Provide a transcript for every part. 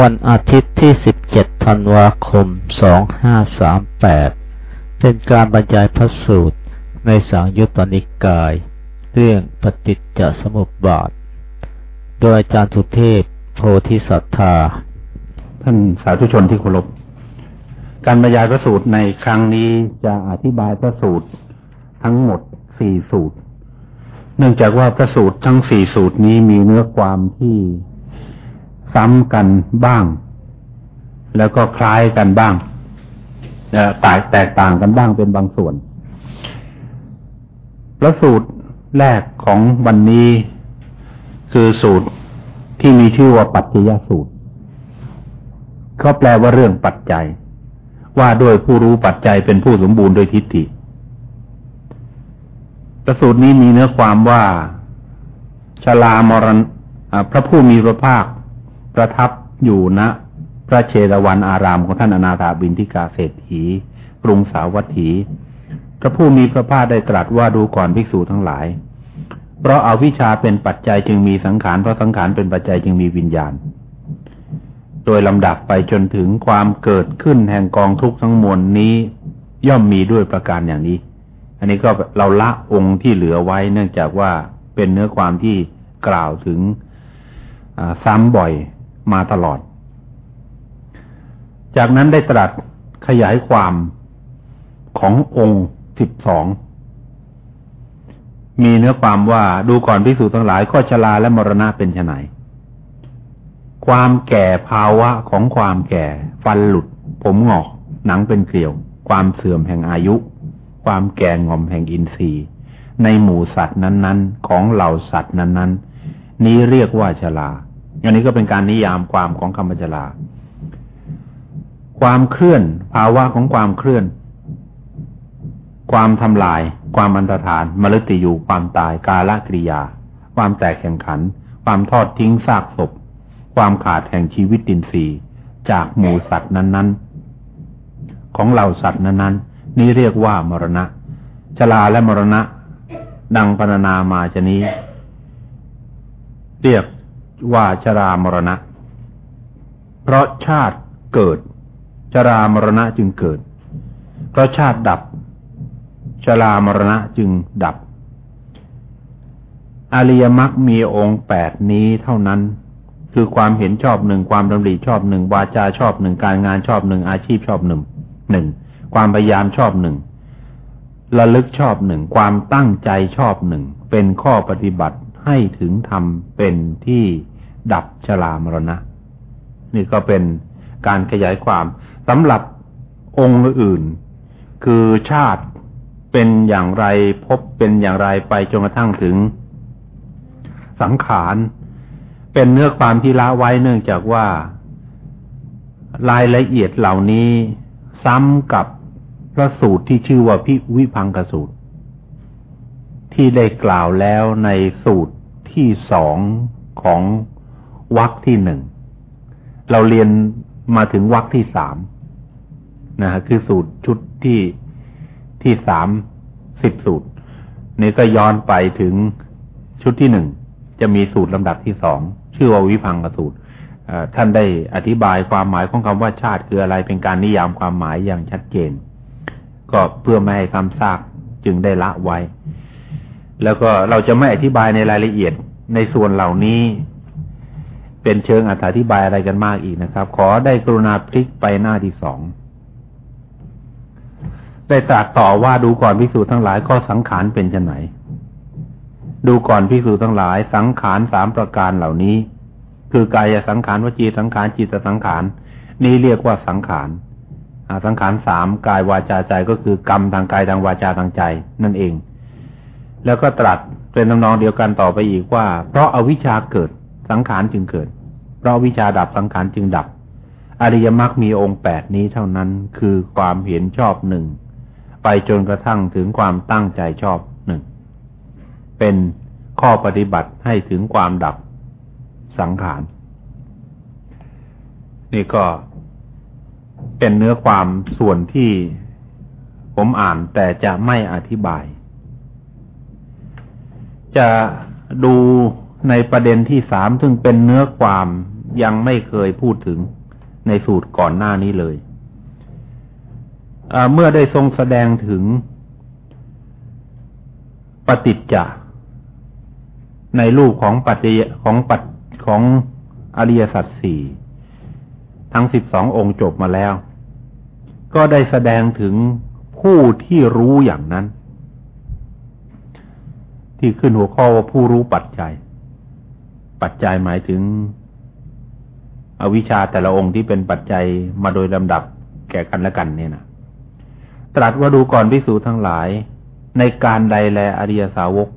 วันอาทิตย์ที่ 17 ธันวาคม 2538 เป็นการบรรยายพระสูตรในสังยุตตนิกาย เรื่องปฏิจจสมุปบาท โดยอาจารย์สุเทพโพธิสัตธา ท่านสาธุชนที่เคารพ การบรรยายพระสูตรในครั้งนี้จะอธิบายพระสูตรทั้งหมดสี่สูตร เนื่องจากว่าพระสูตรทั้งสี่สูตรนี้มีเนื้อความที่ ซ้ำกันบ้าง แล้วก็คล้ายกันบ้างแตกแตกต่างกันบ้างเป็นบางส่วนพระสูตรแรกของวันนี้คือสูตรที่มีชื่อว่าปัจจยสูตรเขาแปลว่าเรื่องปัจจัย ว่าด้วยผู้รู้ปัจจัยเป็นผู้สมบูรณ์โดยทิฏฐิประสูตรนี้มีเนื้อความว่าชลามรณพระผู้มีพระภาค ประทับอยู่ณพระเชตวันอารามของท่านอนาถาบินทิกาเศรษฐี กรุงสาวัตถี พระผู้มีพระภาคได้ตรัสว่าดูก่อนภิกษุทั้งหลาย เพราะอาวิชชาเป็นปัจจัยจึงมีสังขาร เพราะสังขารเป็นปัจจัยจึงมีวิญญาณ โดยลำดับไปจนถึงความเกิดขึ้นแห่งกองทุกข์ทั้งมวลนี้ย่อมมีด้วยประการอย่างนี้ อันนี้ก็เราละองค์ที่เหลือไว้เนื่องจากว่าเป็นเนื้อความที่กล่าวถึงซ้ำบ่อย มาตลอด จากนั้นได้ตรัสขยายความขององค์สิบสอง มีเนื้อความว่าดูก่อนพิสูจน์ทั้งหลายก็ชราและมรณะเป็นไนความแก่ภาวะของความแก่ ฟันหลุด ผมหงอก หนังเป็นเกลียว ความเสื่อมแห่งอายุ ความแก่งอมแห่งอินทรีย์ ในหมู่สัตว์นั้น ๆ ของเหล่าสัตว์นั้น ๆ นี้เรียกว่าชรา อันนี้ก็เป็นการนิยามความของคำบัญชลา ความเคลื่อน ภาวะของความเคลื่อน ความทำลาย ความอันตรธานมฤติอยู่ความตายกาลกิริยา ความแตกแข่งขัน ความทอดทิ้งซากศพ ความขาดแห่งชีวิตดินทรีจากหมู่สัตว์นั้น ๆ ของเหล่าสัตว์นั้น ๆ นี่เรียกว่ามรณะ ชลาและมรณะ ดังพรรณนามาชนี้ เรียก ว่าชรามรณะ เพราะชาติเกิด ชรามรณะจึงเกิด เพราะชาติดับ ชรามรณะจึงดับ อริยมรรคมีองค์แปดนี้เท่านั้น คือความเห็นชอบหนึ่งความดำริชอบหนึ่งวาจาชอบหนึ่งการงานชอบหนึ่งอาชีพชอบหนึ่งหนึ่งความพยายามชอบหนึ่งระลึกชอบหนึ่งความตั้งใจชอบหนึ่งเป็นข้อปฏิบัติ ให้ถึงธรรมเป็นที่ดับชรามรณะ นี่ก็เป็นการขยายความสำหรับองค์อื่น คือชาติเป็นอย่างไรพบเป็นอย่างไรไปจนกระทั่งถึง สังขารเป็นเนื้อความที่ละไว้เนื่องจากว่า รายละเอียดเหล่านี้ซ้ำกับพระสูตรที่ชื่อว่าพิวิพังกสูตร ที่ได้กล่าวแล้วในสูตรที่สองของวรรคที่หนึ่ง เราเรียนมาถึงวรรคที่สามนะฮะคือสูตรชุดที่ที่สามสิบสูตร นี่ก็ย้อนไปถึงชุดที่หนึ่งจะมีสูตรลำดับที่สองชื่อว่าวิพังกสูตรท่านได้อธิบายความหมายของคำว่าชาติคืออะไรเป็นการนิยามความหมายอย่างชัดเจน ก็เพื่อไม่ให้คำซากจึงได้ละไว้ แล้วก็เราจะไม่อธิบายในรายละเอียดในส่วนเหล่านี้ เป็นเชิงอธิบายอะไรกันมากอีกนะครับ ขอได้กรุณาพลิกไปหน้าที่สองได้ตรัสต่อว่าดูก่อนพิสูจน์ทั้งหลายก็สังขารเป็นชนไหนดูก่อนพิสูจน์ทั้งหลาย สังขารสามประการเหล่านี้ คือกายสังขารวจีสังขารจิตสังขารนี้เรียกว่าสังขารสังขารสามกายวาจาใจก็คือกรรมทางกายทางวาจาทางใจ นั่นเอง แล้วก็ตรัสเป็นตำนองเดียวกันต่อไปอีกว่า เพราะอาวิชชาเกิดสังขารจึงเกิด เพราะวิชาดับสังขารจึงดับ อริยมรรคมีองค์แปดนี้เท่านั้นคือความเห็นชอบหนึ่งไปจนกระทั่งถึงความตั้งใจชอบหนึ่งเป็นข้อปฏิบัติให้ถึงความดับสังขาร นี่ก็เป็นเนื้อความส่วนที่ผมอ่านแต่จะไม่อธิบาย จะดูในประเด็นที่สามซึ่งเป็นเนื้อความยังไม่เคยพูดถึงในสูตรก่อนหน้านี้เลย เมื่อได้ทรงแสดงถึงปฏิจจาในรูปของปัจจของปัจของอริยสัจสี่ทั้งสิบสององค์จบมาแล้ว ก็ได้แสดงถึงผู้ที่รู้อย่างนั้น ที่ขึ้นหัวข้อว่าผู้รู้ปัจจัย ปัจจัยหมายถึง อวิชชาแต่ละองค์ที่เป็นปัจจัยมาโดยลำดับแก่กันและกันเนี่ยนะตรัสว่าดูก่อนพิสูจทั้งหลาย ในการใดแลอริยสาวก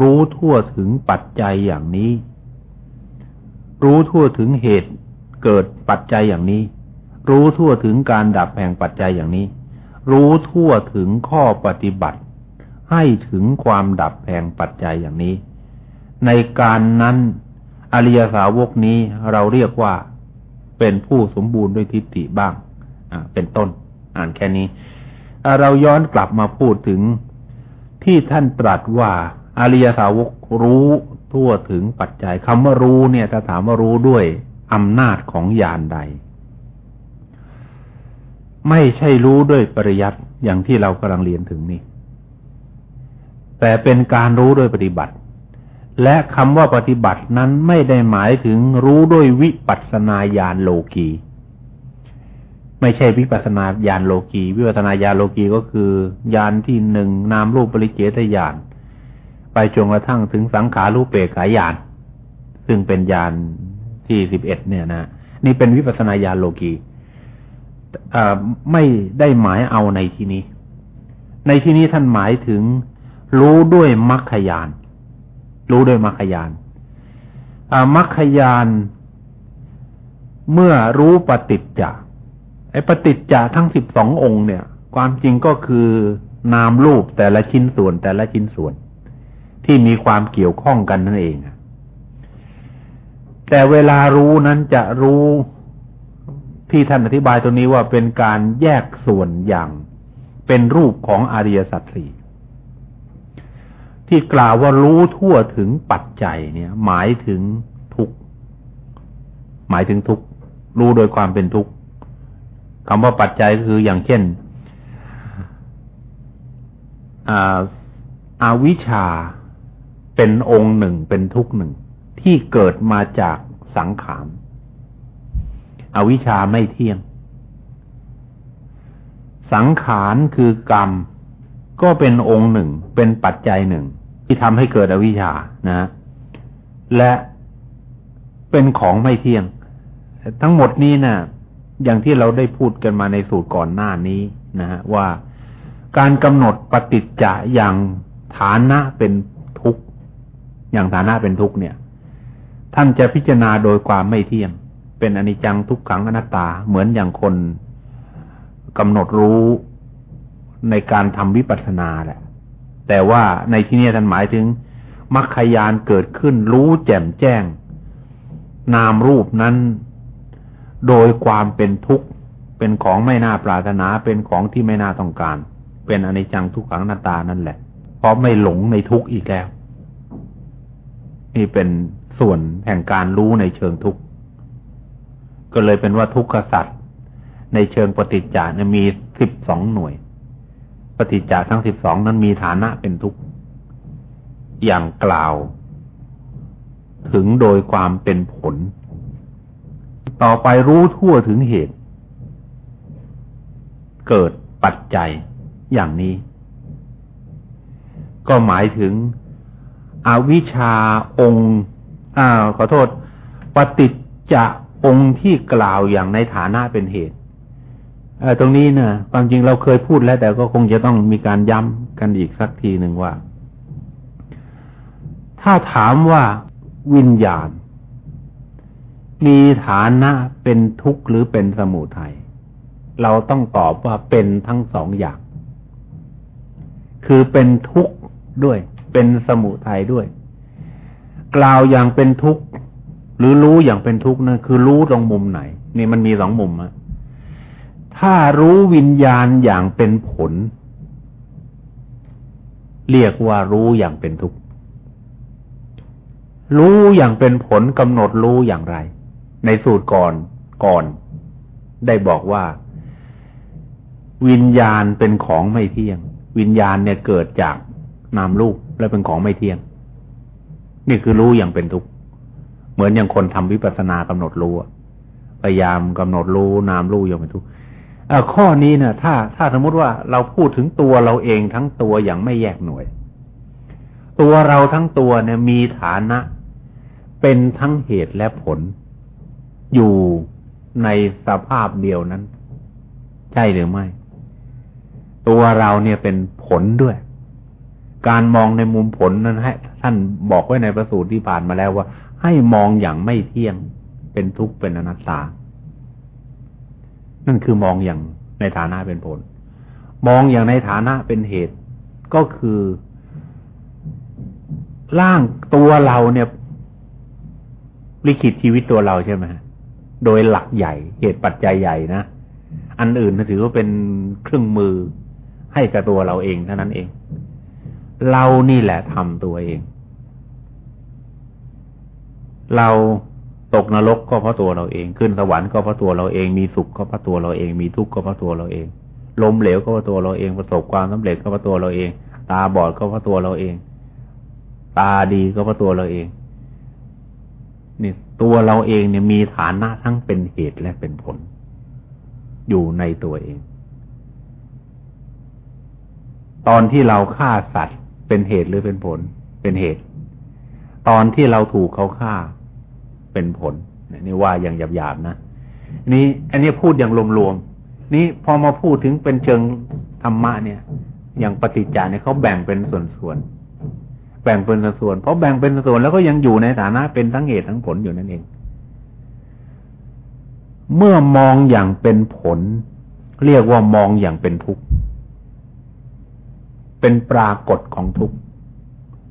รู้ทั่วถึงปัจจัยอย่างนี้ รู้ทั่วถึงเหตุเกิดปัจจัยอย่างนี้ รู้ทั่วถึงการดับแห่งปัจจัยอย่างนี้ รู้ทั่วถึงข้อปฏิบัติ ให้ถึงความดับแห่งปัจจัยอย่างนี้ ในการนั้นอริยสาวกนี้เราเรียกว่าเป็นผู้สมบูรณ์ด้วยทิฏฐิบ้างเป็นต้น อ่านแค่นี้ เราย้อนกลับมาพูดถึงที่ท่านตรัสว่าอริยสาวกรู้ทั่วถึงปัจจัยคำว่ารู้เนี่ยถ้าถามว่ารู้ด้วยอำนาจของญาณใด ไม่ใช่รู้ด้วยปริยัติอย่างที่เรากำลังเรียนถึงนี่ แต่เป็นการรู้ด้วยปฏิบัติ และคำว่าปฏิบัตินั้นไม่ได้หมายถึงรู้ด้วยวิปัสนาญาณโลกีไม่ใช่วิปัสนาญาณโลกีวิปัสนาญาณโลกีก็คือญาณที่หนึ่งนามรูปปริเจตญาณไปจนกระทั่งถึงสังขารูปเปกขายญาณซึ่งเป็นญาณที่สิบเอ็ดเนี่ยนะนี่เป็นวิปัสนาญาณโลกีไม่ได้หมายเอาในที่นี้ ในที่นี้ท่านหมายถึง รู้ด้วยมรรคยาน รู้ด้วยมรรคยานมรรคยาน เมื่อรู้ปฏิจจ์ไอ้ปฏิจจาทั้งสิบสององค์เนี่ย ความจริงก็คือนามรูปแต่ละชิ้นส่วนแต่ละชิ้นส่วน ที่มีความเกี่ยวข้องกันนั่นเองแต่เวลารู้นั้นจะรู้ที่ท่านอธิบายตรงนี้ว่าเป็นการแยกส่วนอย่างเป็นรูปของอริยสัจสี่ ที่กล่าวว่ารู้ทั่วถึงปัจจัยเนี่ย หมายถึงทุกหมายถึงทุกรู้โดยความเป็นทุกคำว่าปัจจัยก็คืออย่างเช่นอาวิชาเป็นองค์หนึ่งเป็นทุกหนึ่ง ที่เกิดมาจากสังขารอวิชาไม่เที่ยง สังขารคือกรรมก็เป็นองค์หนึ่ง เป็นปัจจัยหนึ่ง ที่ทำให้เกิดอวิชชานะ และเป็นของไม่เที่ยง ทั้งหมดนี้นะอย่างที่เราได้พูดกันมาในสูตรก่อนหน้านี้นะฮะว่าการกำหนดปฏิจจะอย่างฐานะเป็นทุกข์อย่างฐานะเป็นทุกข์เนี่ย ท่านจะพิจารณาโดยความไม่เที่ยง เป็นอนิจจังทุกขังอนัตตาเหมือนอย่างคนกำหนดรู้ในการทำวิปัสสนาแหละ แต่ว่าในที่นี้ท่านหมายถึงมรรคยานเกิดขึ้นรู้แจ่มแจ้ง นามรูปนั้น โดยความเป็นทุกข์ เป็นของไม่น่าปรารถนาเป็นของที่ไม่น่าต้องการ เป็นอนิจจังทุกขังนาตานั่นแหละ เพราะไม่หลงในทุกข์อีกแล้ว นี่เป็นส่วนแห่งการรู้ในเชิงทุกข์ก็เลยเป็นว่าทุกขสัตว์ในเชิงปฏิจจานะมีสิบสองหน่วย ปฏิจจาทั้งสิบสองนั้นมีฐานะเป็นทุกข์อย่างกล่าว ถึงโดยความเป็นผล ต่อไปรู้ทั่วถึงเหตุ เกิดปัจจัยอย่างนี้ ก็หมายถึงอวิชาองค์อ่าขอโทษ ปฏิจจะองค์ที่กล่าวอย่างในฐานะเป็นเหตุ ตรงนี้นะความจริงเราเคยพูดแล้ว แต่ก็คงจะต้องมีการย้ำกันอีกสักทีหนึ่งว่า ถ้าถามว่าวิญญาณ มีฐานะเป็นทุกข์หรือเป็นสมุทัยเราต้องตอบว่าเป็นทั้งสองอย่าง คือเป็นทุกข์ด้วย เป็นสมุทัยด้วย กล่าวอย่างเป็นทุกข์หรือรู้อย่างเป็นทุกข์นั่นคือรู้ตรงมุมไหน นี่มันมีสองมุมอะ ถ้ารู้วิญญาณอย่างเป็นผล เรียกว่ารู้อย่างเป็นทุกข์ รู้อย่างเป็นผลกำหนดรู้อย่างไร ในสูตรก่อนก่อน ได้บอกว่า วิญญาณเป็นของไม่เที่ยง วิญญาณเนี่ยเกิดจากนามรูปและเป็นของไม่เที่ยง นี่คือรู้อย่างเป็นทุกข์ เหมือนอย่างคนทำวิปัสสนากำหนดรู้พยายามกำหนดรู้นามรู้อย่างเป็นทุกข์ ข้อนี้เนี่ยถ้าถ้าสมมติว่าเราพูดถึงตัวเราเองทั้งตัวอย่างไม่แยกหน่วย ตัวเราทั้งตัวเนี่ยมีฐานะ เป็นทั้งเหตุและผล อยู่ในสภาพเดียวนั้น ใช่หรือไม่ ตัวเราเนี่ยเป็นผลด้วย การมองในมุมผลนั้นให้ท่านบอกไว้ในประสูตรที่ผ่านมาแล้วว่า ให้มองอย่างไม่เที่ยงเป็นทุกข์เป็นอนัตตา นั่นคือมองอย่างในฐานะเป็นผล มองอย่างในฐานะเป็นเหตุ ก็คือร่างตัวเราเนี่ยลิขิตชีวิตตัวเราใช่ไหมโดยหลักใหญ่ เหตุปัจจัยใหญ่นะ อันอื่นถือว่าเป็นเครื่องมือให้กับตัวเราเองเท่านั้นเอง เรานี่แหละทำตัวเอง เรา ตกนรกก็เพราะตัวเราเอง ขึ้นสวรรค์ก็เพราะตัวเราเอง มีสุขก็เพราะตัวเราเอง มีทุกข์ก็เพราะตัวเราเองล้มเหลวก็เพราะตัวเราเอง ประสบความสำเร็จก็เพราะตัวเราเอง ตาบอดก็เพราะตัวเราเอง ตาดีก็เพราะตัวเราเอง นี่ตัวเราเองเนี่ยมีฐานะทั้งเป็นเหตุและเป็นผล อยู่ในตัวเอง ตอนที่เราฆ่าสัตว์เป็นเหตุหรือเป็นผล เป็นเหตุ ตอนที่เราถูกเขาฆ่า เป็นผลนี่ว่าอย่างหยาบๆนะนี่อันนี้พูดอย่างรวมๆนี่พอมาพูดถึงเป็นเชิงธรรมะเนี่ย อย่างปฏิจจาเนี่ยเขาแบ่งเป็นส่วนๆแบ่งเป็นส่วนเพราะแบ่งเป็นส่วนแล้วก็ยังอยู่ในฐานะเป็นทั้งเหตุทั้งผลอยู่นั่นเอง เมื่อมองอย่างเป็นผล เรียกว่ามองอย่างเป็นทุกข์เป็นปรากฏของทุกข์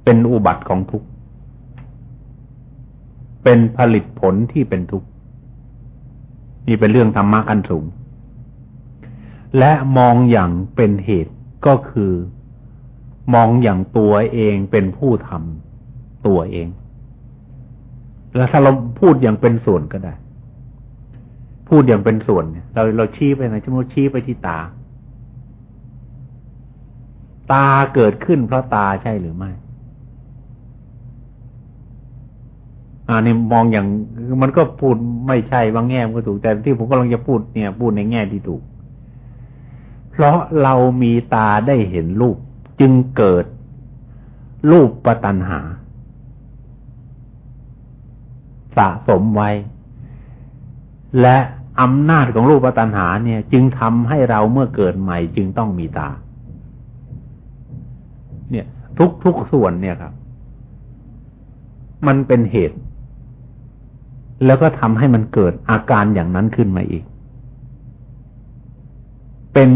เป็นอุบัติของทุกข์ เป็นผลิตผลที่เป็นทุกข์นี่เป็นเรื่องธรรมะขั้นสูง และมองอย่างเป็นเหตุก็คือ มองอย่างตัวเองเป็นผู้ทำตัวเอง แล้วถ้าเราพูดอย่างเป็นส่วนก็ได้ พูดอย่างเป็นส่วนเนี่ยเราเราชี้ไปไหนชั่วโมงชี้ไปที่ตา ตาเกิดขึ้นเพราะตาใช่หรือไม่ อ่านี่มองอย่างมันก็พูดไม่ใช่บางแง่ก็ถูก แต่ที่ผมกำลังจะพูดเนี่ย พูดในแง่ที่ถูก เพราะเรามีตาได้เห็นรูป จึงเกิดรูปปัตัญหา สะสมไว้ และอำนาจของรูปปัตัญหาเนี่ย จึงทำให้เราเมื่อเกิดใหม่ จึงต้องมีตา เนี่ย ทุกทุกส่วนเนี่ยครับ มันเป็นเหตุ แล้วก็ทำให้มันเกิดอาการอย่างนั้นขึ้นมาอีก เป็น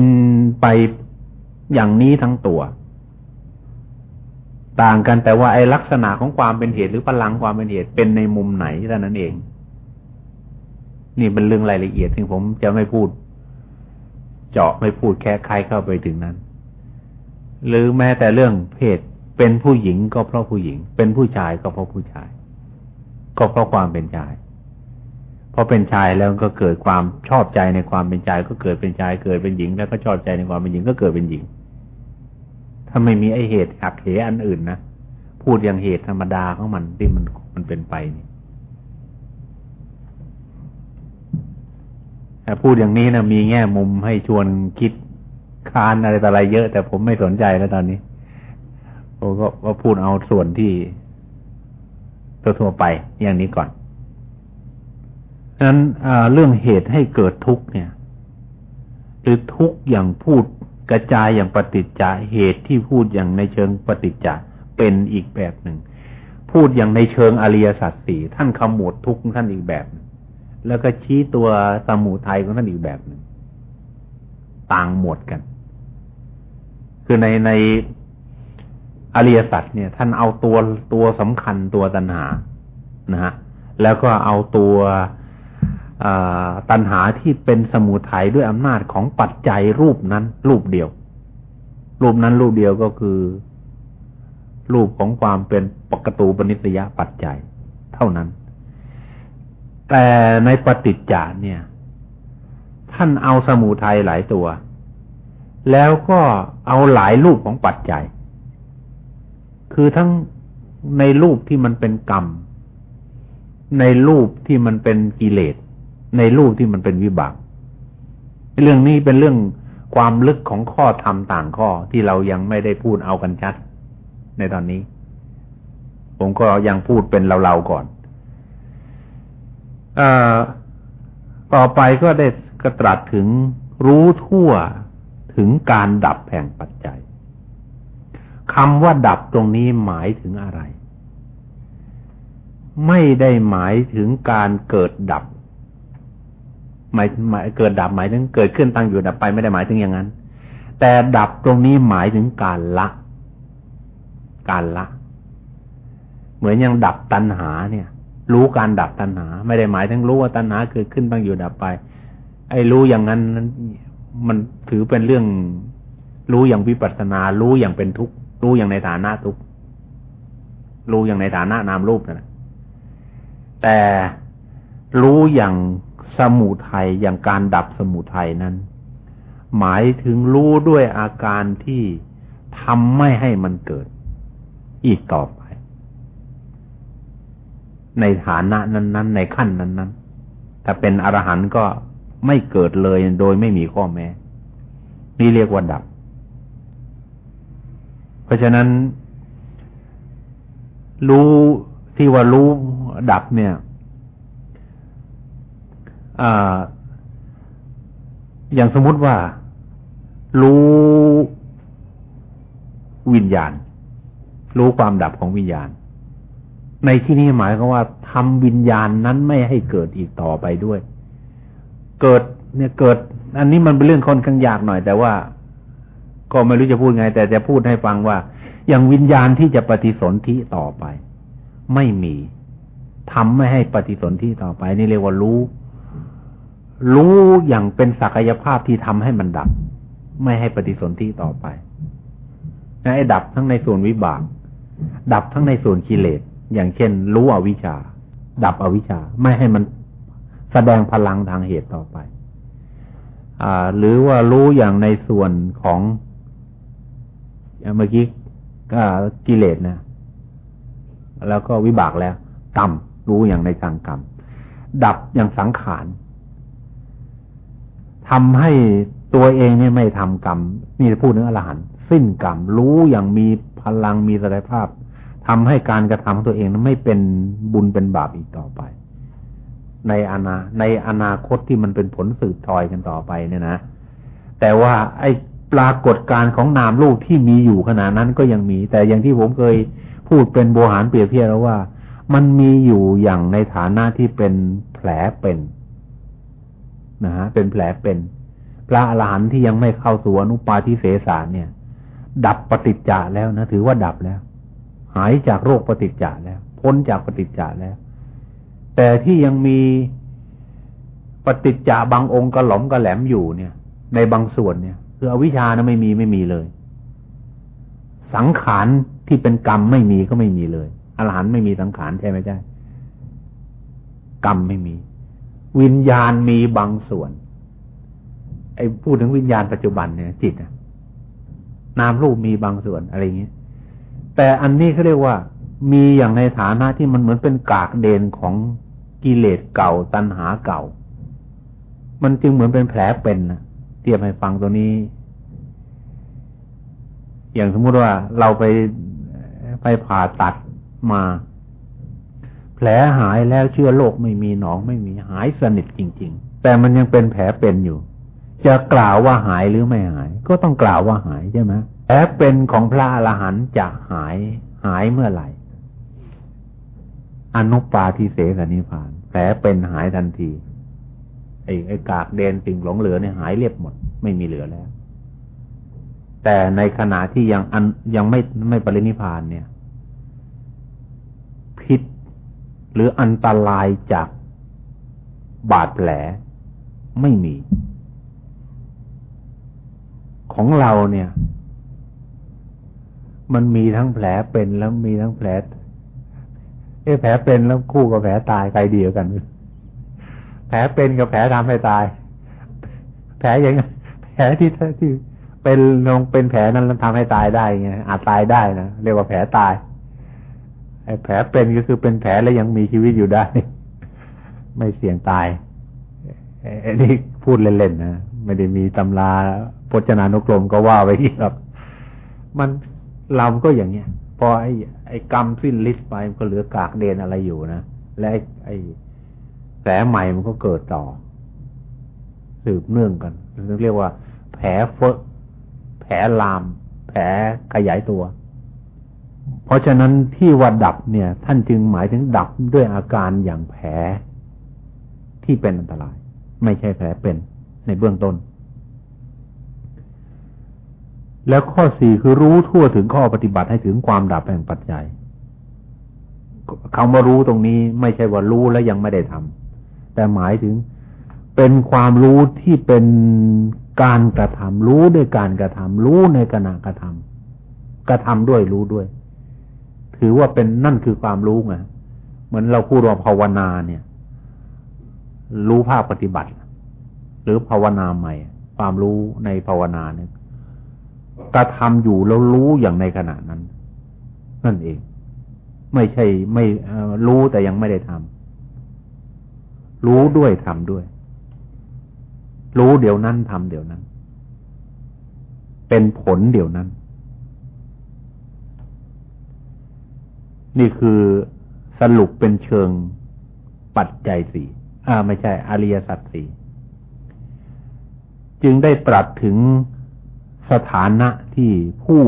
ไปอย่างนี้ทั้งตัว ต่างกันแต่ว่าไอ้ลักษณะของความเป็นเหตุหรือพลังความเป็นเหตุเป็นในมุมไหนเท่านั้นเอง นี่เป็นเรื่องรายละเอียดที่ผมจะไม่พูด เจาะไม่พูดแค่ใครเข้าไปถึงนั้น หรือแม้แต่เรื่องเพศเป็นผู้หญิงก็เพราะผู้หญิง เป็นผู้ชายก็เพราะผู้ชาย ก็เพราะความเป็นชาย พอเป็นชายแล้วก็เกิดความชอบใจในความเป็นชาย ก็เกิดเป็นชาย เกิดเป็นหญิง แล้วก็ชอบใจในความเป็นหญิงก็เกิดเป็นหญิง ถ้าไม่มีไอเหตุหักเหอันอื่นนะพูดอย่างเหตุธรรมดาของมันที่มันมันเป็นไปนี่แต่พูดอย่างนี้นะมีแง่มุมให้ชวนคิดคานอะไรต่ออะไรเยอะ แต่ผมไม่สนใจแล้วตอนนี้ผมก็พูดเอาส่วนที่ทั่วไปอย่างนี้ก่อน นั้นเรื่องเหตุให้เกิดทุกข์เนี่ย หรือทุกข์อย่างพูดกระจายอย่างปฏิจจาเหตุที่พูดอย่างในเชิงปฏิจจาเป็นอีกแบบหนึ่ง พูดอย่างในเชิงอริยสัจสี่ท่านขมวดทุกข์ท่านอีกแบบแล้วก็ชี้ตัวสมุทัยของท่านอีกแบบหนึ่งต่างหมวดกัน คือในในอริยสัจเนี่ย ท่านเอาตัวตัวสำคัญตัวตัณหานะฮะแล้วก็เอาตัว ตัณหาที่เป็นสมุทัยด้วยอำนาจของปัจจัยรูปนั้น รูปเดียว รูปนั้นรูปเดียวก็คือ รูปของความเป็นปกตูปนิสยปัจจัย เท่านั้น แต่ในปฏิจจาเนี่ย ท่านเอาสมุทัยหลายตัว แล้วก็เอาหลายรูปของปัจจัย คือทั้งในรูปที่มันเป็นกรรม ในรูปที่มันเป็นกิเลส ในรูปที่มันเป็นวิบากเรื่องนี้เป็นเรื่องความลึกของข้อธรรมต่างข้อที่เรายังไม่ได้พูดเอากันชัด ในตอนนี้ ผมก็ยังพูดเป็นเราๆก่อนอต่อไปก็ได้กระตรัสถึงรู้ทั่วถึงการดับแห่งปัจจัยคำว่าดับตรงนี้หมายถึงอะไร ไม่ได้หมายถึงการเกิดดับ หมายหมายเกิดดับหมายถึงเกิดขึ้นตั้งอยู่ดับไปไม่ได้หมายถึงอย่างนั้น แต่ดับตรงนี้หมายถึงการละ การละ เหมือนอย่างดับตัณหาเนี่ย รู้การดับตัณหา ไม่ได้หมายถึงรู้ว่าตัณหาเกิดขึ้นตั้งอยู่ดับไป ไอ้รู้อย่างนั้นมันถือเป็นเรื่องรู้อย่างวิปัสสนา รู้อย่างเป็นทุกข์รู้อย่างในฐานะทุกข์รู้อย่างในฐานะนามรูปนั่นแหละแต่รู้อย่าง สมุทัยอย่างการดับสมุทัยนั้น หมายถึงรู้ด้วยอาการที่ทำไม่ให้มันเกิด อีกต่อไป ในฐานะนั้น ๆ ในขั้นนั้น ๆ ถ้าเป็นอรหันต์ก็ไม่เกิดเลยโดยไม่มีข้อแม้ นี่เรียกว่าดับ เพราะฉะนั้น รู้ที่ว่ารู้ดับเนี่ย อย่างสมมติว่ารู้วิญญาณ รู้ความดับของวิญญาณ ในที่นี้หมายก็ว่าทำวิญญาณนั้นไม่ให้เกิดอีกต่อไปด้วย เกิดเนี่ยเกิด อันนี้มันเป็นเรื่องค่อนข้างยากหน่อย แต่ว่าก็ไม่รู้จะพูดไง แต่จะพูดให้ฟังว่า อย่างวิญญาณที่จะปฏิสนธิต่อไป ไม่มีทำไม่ให้ปฏิสนธิต่อไป นี่เรียกว่ารู้ รู้อย่างเป็นศักยภาพที่ทำให้มันดับ ไม่ให้ปฏิสนธิต่อไปไอ้ดับทั้งในส่วนวิบาก ดับทั้งในส่วนกิเลส อย่างเช่น รู้อวิชชา ดับอวิชชา ไม่ให้มันแสดงพลังทางเหตุต่อไป อ่า หรือว่ารู้อย่างในส่วนของเมื่อกี้ก็กิเลสนะ แล้วก็วิบากแล้ว กรรม รู้อย่างในทางกรรม ดับอย่างสังขาร ทำให้ตัวเองเนี่ยไม่ทำกรรม นี่พูดถึงอรหันต์สิ้นกรรม รู้อย่างมีพลังมีศักยภาพทำให้การกระทำของตัวเองนั้นไม่เป็นบุญเป็นบาปอีกต่อไป ในอนาในอนาคตที่มันเป็นผลสืบทอยกันต่อไปเนี่ยนะแต่ว่าไอ้ปรากฏการของนามลูกที่มีอยู่ขณะนั้นก็ยังมี แต่อย่างที่ผมเคยพูดเป็นโบหารเปรียบเทียบแล้วว่า มันมีอยู่อย่างในฐานะที่เป็นแผลเป็น นะฮะเป็นแผลเป็น พระอรหันต์ที่ยังไม่เข้าสู่อนุปาทิเสสารเนี่ย ดับปฏิจจาแล้วนะถือว่าดับแล้ว หายจากโรคปฏิจจาแล้ว พ้นจากปฏิจจาแล้ว แต่ที่ยังมีปฏิจจาบางองค์กระหล่อมกระแหลมอยู่เนี่ย ในบางส่วนเนี่ย คืออวิชานะไม่มีไม่มีเลย สังขารที่เป็นกรรมไม่มีก็ไม่มีเลยอรหันต์ไม่มีสังขารใช่ไหมใช่กรรมไม่มี วิญญาณมีบางส่วน ไอ้พูดถึงวิญญาณปัจจุบันเนี่ย จิตอะนามรูปมีบางส่วนอะไรอย่างเงี้ยแต่อันนี้เขาเรียกว่า มีอย่างในฐานะที่มันเหมือนเป็นกากเดนของกิเลสเก่าตัณหาเก่า มันจึงเหมือนเป็นแผลเป็นนะเทียบให้ฟังตัวนี้ อย่างสมมุติว่าเราไปไปผ่าตัดมา แผลหายแล้วเชื้อโรคไม่มีหนองไม่มีหายสนิทจริง ๆ แต่มันยังเป็นแผลเป็นอยู่ จะกล่าวว่าหายหรือไม่หาย ก็ต้องกล่าวว่าหายใช่ไหมแผลเป็นของพระอรหันต์จะหายหายเมื่อไหร่อนุปาทิเสสนิพาน แผลเป็นหายทันทีไอ้ไอ้กากเดนสิ่งหลงเหลือเนี่ยหายเรียบหมด ไม่มีเหลือแล้ว แต่ในขณะที่ยังอันยังไม่ไม่ปรินิพานเนี่ย พิษ หรืออันตรายจากบาดแผลไม่มี ของเราเนี่ย มันมีทั้งแผลเป็นแล้วมีทั้งแผลเอ้แผลเป็นแล้วคู่กับแผลตายใครเดียวกัน แผลเป็นกับแผลทำให้ตาย แผลยังแผลที่ที่เป็นลงเป็นแผลนั้นทำให้ตายได้ไงอาจตายได้นะเรียกว่าแผลตาย ไอ้แผลเป็นก็คือเป็นแผลแล้วยังมีชีวิตอยู่ได้ ไม่เสี่ยงตายไอ้นี่พูดเล่นๆนะไม่ได้มีตำราพจนานุกรมก็ว่าไว้ที่ครับมันเราก็อย่างเงี้ยพอไอ้ไอ้กรรมสิ้นฤทธิ์ไปมันก็เหลือกากเดนอะไรอยู่นะและไอ้ไอ้แผลใหม่มันก็เกิดต่อ สืบเนื่องกันเรียกว่า แผลเฟอแผลลาม แผลขยายตัว เพราะฉะนั้นที่ว่าดับเนี่ย ท่านจึงหมายถึงดับด้วยอาการอย่างแผลที่เป็นอันตราย ไม่ใช่แผลเป็นในเบื้องต้น แล้วข้อสี่คือรู้ทั่วถึงข้อปฏิบัติให้ถึงความดับแห่งปัจจัยคำว่ารู้ตรงนี้ไม่ใช่ว่ารู้แล้วยังไม่ได้ทำแต่หมายถึงเป็นความรู้ที่เป็นการกระทำรู้ด้วยการกระทำรู้ในขณะกระทำกระทำด้วยรู้ด้วย ถือว่าเป็นนั่นคือความรู้ไงเหมือนเราพูดว่าภาวนาเนี่ย รู้ภาคปฏิบัติ หรือภาวนาใหม่ ความรู้ในภาวนาเนี่ยกระทำอยู่แล้วรู้อย่างในขณะนั้น นั่นเอง ไม่ใช่ไม่รู้แต่ยังไม่ได้ทำรู้ด้วยทำด้วย รู้เดี๋ยวนั้นทำเดี๋ยวนั้น เป็นผลเดี๋ยวนั้น นี่คือสรุปเป็นเชิงปัจจัยสี่อ่าไม่ใช่ อริยสัจสี่จึงได้ปรับถึงสถานะที่ผู้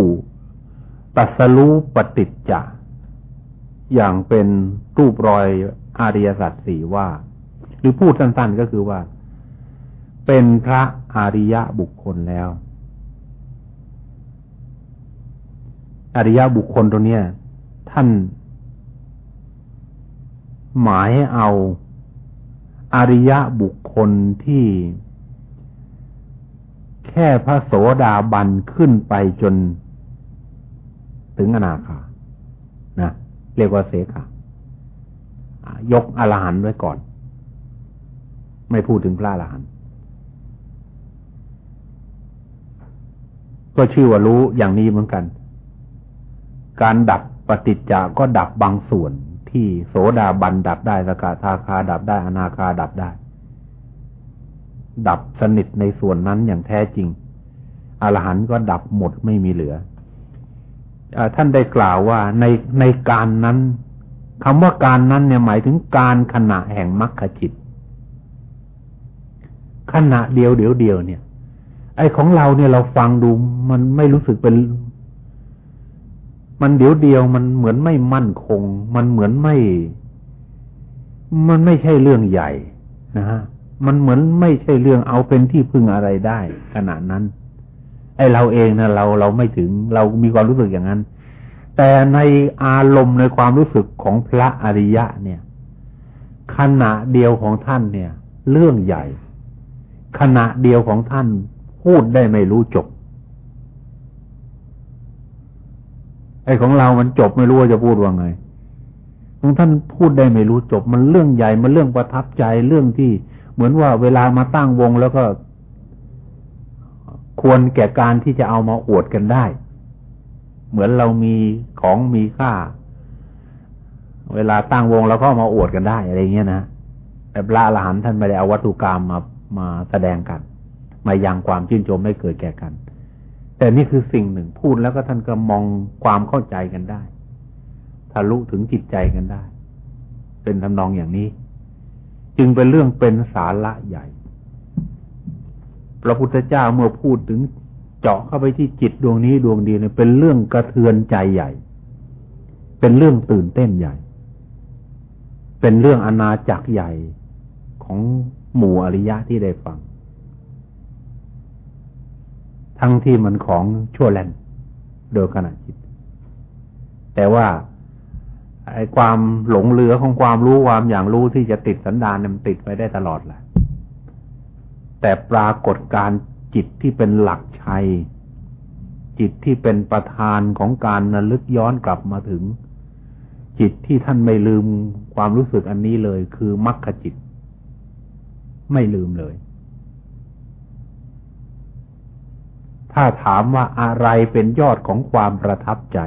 ตัสรู้ปฏิจจะอย่างเป็นรูปรอยอาริยสัจสี่ว่า หรือพูดสั้นๆก็คือว่า เป็นพระอริยะบุคคลแล้ว อริยะบุคคลตัวเนี้ย ท่าน หมายเอาอริยะบุคคลที่ แค่พระโสดาบันขึ้นไปจน ถึงอนาคานะเรียกว่าเสขายกอรหันไว้ก่อน ไม่พูดถึงพระอรหันต์ก็ชื่อว่ารู้อย่างนี้เหมือนกัน การดับ ปฏิจจาก็ดับบางส่วนที่โสดาบันดับได้สกทาคาดับได้อนาคาดับได้ ดับสนิทในส่วนนั้นอย่างแท้จริง อรหันต์ก็ดับหมดไม่มีเหลือท่านได้กล่าวว่าในในการนั้นคำว่าการนั้นเนี่ยหมายถึงการขณะแห่งมรรคจิต ขณะเดียวเดียวเดียวเนี่ย ไอ้ของเราเนี่ยเราฟังดูมันไม่รู้สึกเป็น มันเดียวเดียวมันเหมือนไม่มั่นคง มันเหมือนไม่ มันไม่ใช่เรื่องใหญ่นะฮะมันเหมือนไม่ใช่เรื่องเอาเป็นที่พึ่งอะไรได้ขณะนั้น ไอเราเองนะเราเราไม่ถึงเรามีความรู้สึกอย่างนั้น แต่ในอารมณ์ในความรู้สึกของพระอริยะเนี่ย ขณะเดียวของท่านเนี่ย เรื่องใหญ่ ขณะเดียวของท่านพูดได้ไม่รู้จบ ไอ้ของเรามันจบไม่รู้ว่าจะพูดว่าไงของท่านพูดได้ไม่รู้จบ มันเรื่องใหญ่ มันเรื่องประทับใจเรื่องที่เหมือนว่าเวลามาตั้งวงแล้วก็ ควรแก่การที่จะเอามาอวดกันได้ เหมือนเรามีของมีค่า เวลาตั้งวงแล้วก็มาอวดกันได้อะไรเงี้ยนะแต่พระอรหันต์ท่านไม่ได้เอาวัตถุกรรมมามาแสดงกัน มายังความชื่นชมไม่เกิดแก่กัน แต่นี่คือสิ่งหนึ่งพูดแล้วก็ท่านก็มองความเข้าใจกันได้ทะลุถึงจิตใจกันได้ เป็นทำนองอย่างนี้ จึงเป็นเรื่องเป็นสาระใหญ่ พระพุทธเจ้าเมื่อพูดถึงเจาะเข้าไปที่จิตดวงนี้ดวงเดียวเนี่ยเป็นเรื่องกระเทือนใจใหญ่ เป็นเรื่องตื่นเต้นใหญ่ เป็นเรื่องอนาจักรใหญ่ของหมู่อริยะที่ได้ฟัง ทั้งที่มันของชั่วแลนโดยขณะจิต แต่ว่าไอ้ความหลงเหลือของความรู้ความอย่างรู้ที่จะติดสันดานมันติดไปได้ตลอดแหละแต่ปรากฏการจิตที่เป็นหลักชัย จิตที่เป็นประธานของการระลึกย้อนกลับมาถึง จิตที่ท่านไม่ลืมความรู้สึกอันนี้เลย คือมรรคจิต ไม่ลืมเลย ถ้าถามว่าอะไรเป็นยอดของความประทับใจ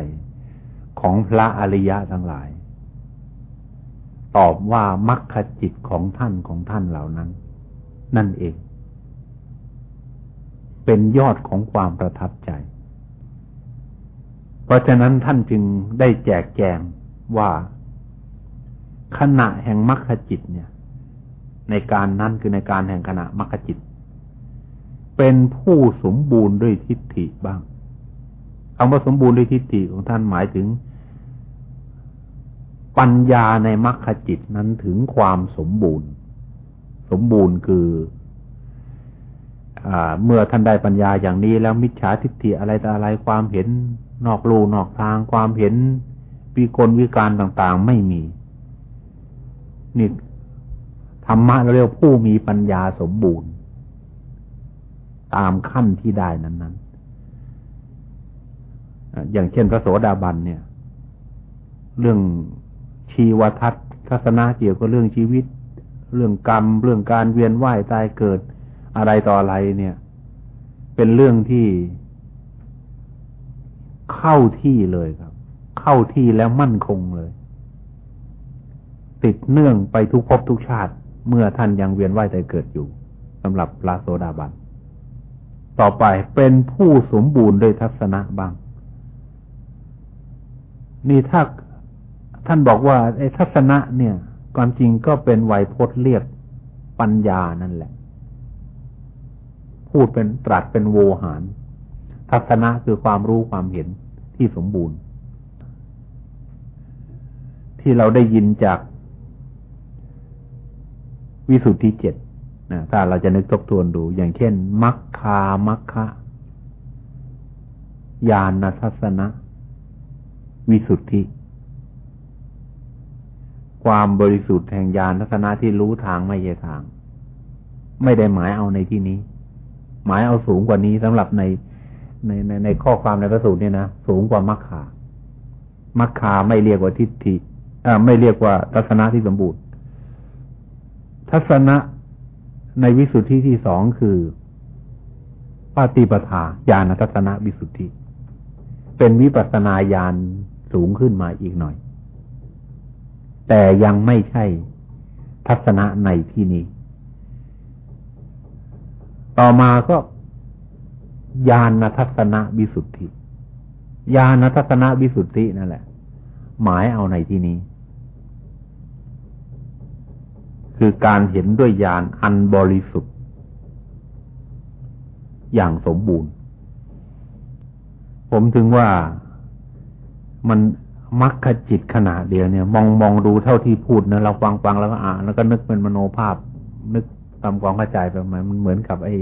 ของพระอริยะทั้งหลาย ตอบว่ามรรคจิตของท่านของท่านเหล่านั้น นั่นเอง เป็นยอดของความประทับใจ เพราะฉะนั้นท่านจึงได้แจกแจงว่าขณะแห่งมรรคจิตเนี่ย ในการนั้นคือในการแห่งขณะมรรคจิต เป็นผู้สมบูรณ์ด้วยทิฏฐิบ้างคำว่าสมบูรณ์ด้วยทิฏฐิของท่านหมายถึง ปัญญาในมรรคจิตนั้นถึงความสมบูรณ์ สมบูรณ์คืออเมื่อท่านได้ปัญญาอย่างนี้แล้วมิจฉาทิฏฐิอะไรแต่อะไรความเห็นนอกลูนอกทางความเห็นปีกลวิการต่างๆ ไม่มีนี่ธรรมะเราเรียกผู้มีปัญญาสมบูรณ์ ตามขั้นที่ได้นั้นๆอย่างเช่นพระโสดาบันเนี่ย เรื่องชีวทัศน์ทัศนะเกี่ยวกับเรื่องชีวิต เรื่องกรรม เรื่องการเวียนว่ายตายเกิดอะไรต่ออะไรเนี่ย เป็นเรื่องที่เข้าที่เลยครับ เข้าที่แล้วมั่นคงเลย ติดเนื่องไปทุกภพทุกชาติ เมื่อท่านยังเวียนว่ายแต่เกิดอยู่สำหรับพระโสดาบัน ต่อไปเป็นผู้สมบูรณ์ด้วยทัศนะบ้าง นี่ถ้าท่านบอกว่าไอ้ทัศนะเนี่ย ความจริงก็เป็นไวยพจน์เรียกปัญญานั่นแหละ พูดเป็นตรัสเป็นโวหาร ทัศนะคือความรู้ความเห็นที่สมบูรณ์ ที่เราได้ยินจากวิสุทธิเจ็ด นะถ้าเราจะนึกทบทวนดู อย่างเช่น มัคคามัคคะญาณทัศนะ วิสุทธิ ความบริสุทธิ์แห่งญาณทัศนะที่รู้ทางไม่ใช่ทาง ไม่ได้หมายเอาในที่นี้ หมายเอาสูงกว่านี้สำหรับในในในในข้อความในพระสูตรเนี่ยนะสูงกว่ามัคคามัคคาไม่เรียกว่าทิฏฐิไม่เรียกว่าทัศนะที่สมบูรณ์ ทัศนะ ในวิสุทธิที่สองคือปฏิปทาญาณทัศนวิสุทธิ เป็นวิปัสนาญาณสูงขึ้นมาอีกหน่อย แต่ยังไม่ใช่ทัศนะในที่นี้ ต่อมาก็ญาณทัศนวิสุทธิญาณทัศนวิสุทธินั่นแหละ หมายเอาในที่นี้ คือการเห็นด้วยญาณอันบริสุทธิ์ อย่างสมบูรณ์ ผมถึงว่ามันมักขจิตขนาดเดียวเนี่ย มองมองดูเท่าที่พูดนะเราฟังฟังแล้วก็อ่านแล้วก็นึกเป็นมโนภาพ นึกตามความเข้าใจไปมันมันเหมือนกับไอ้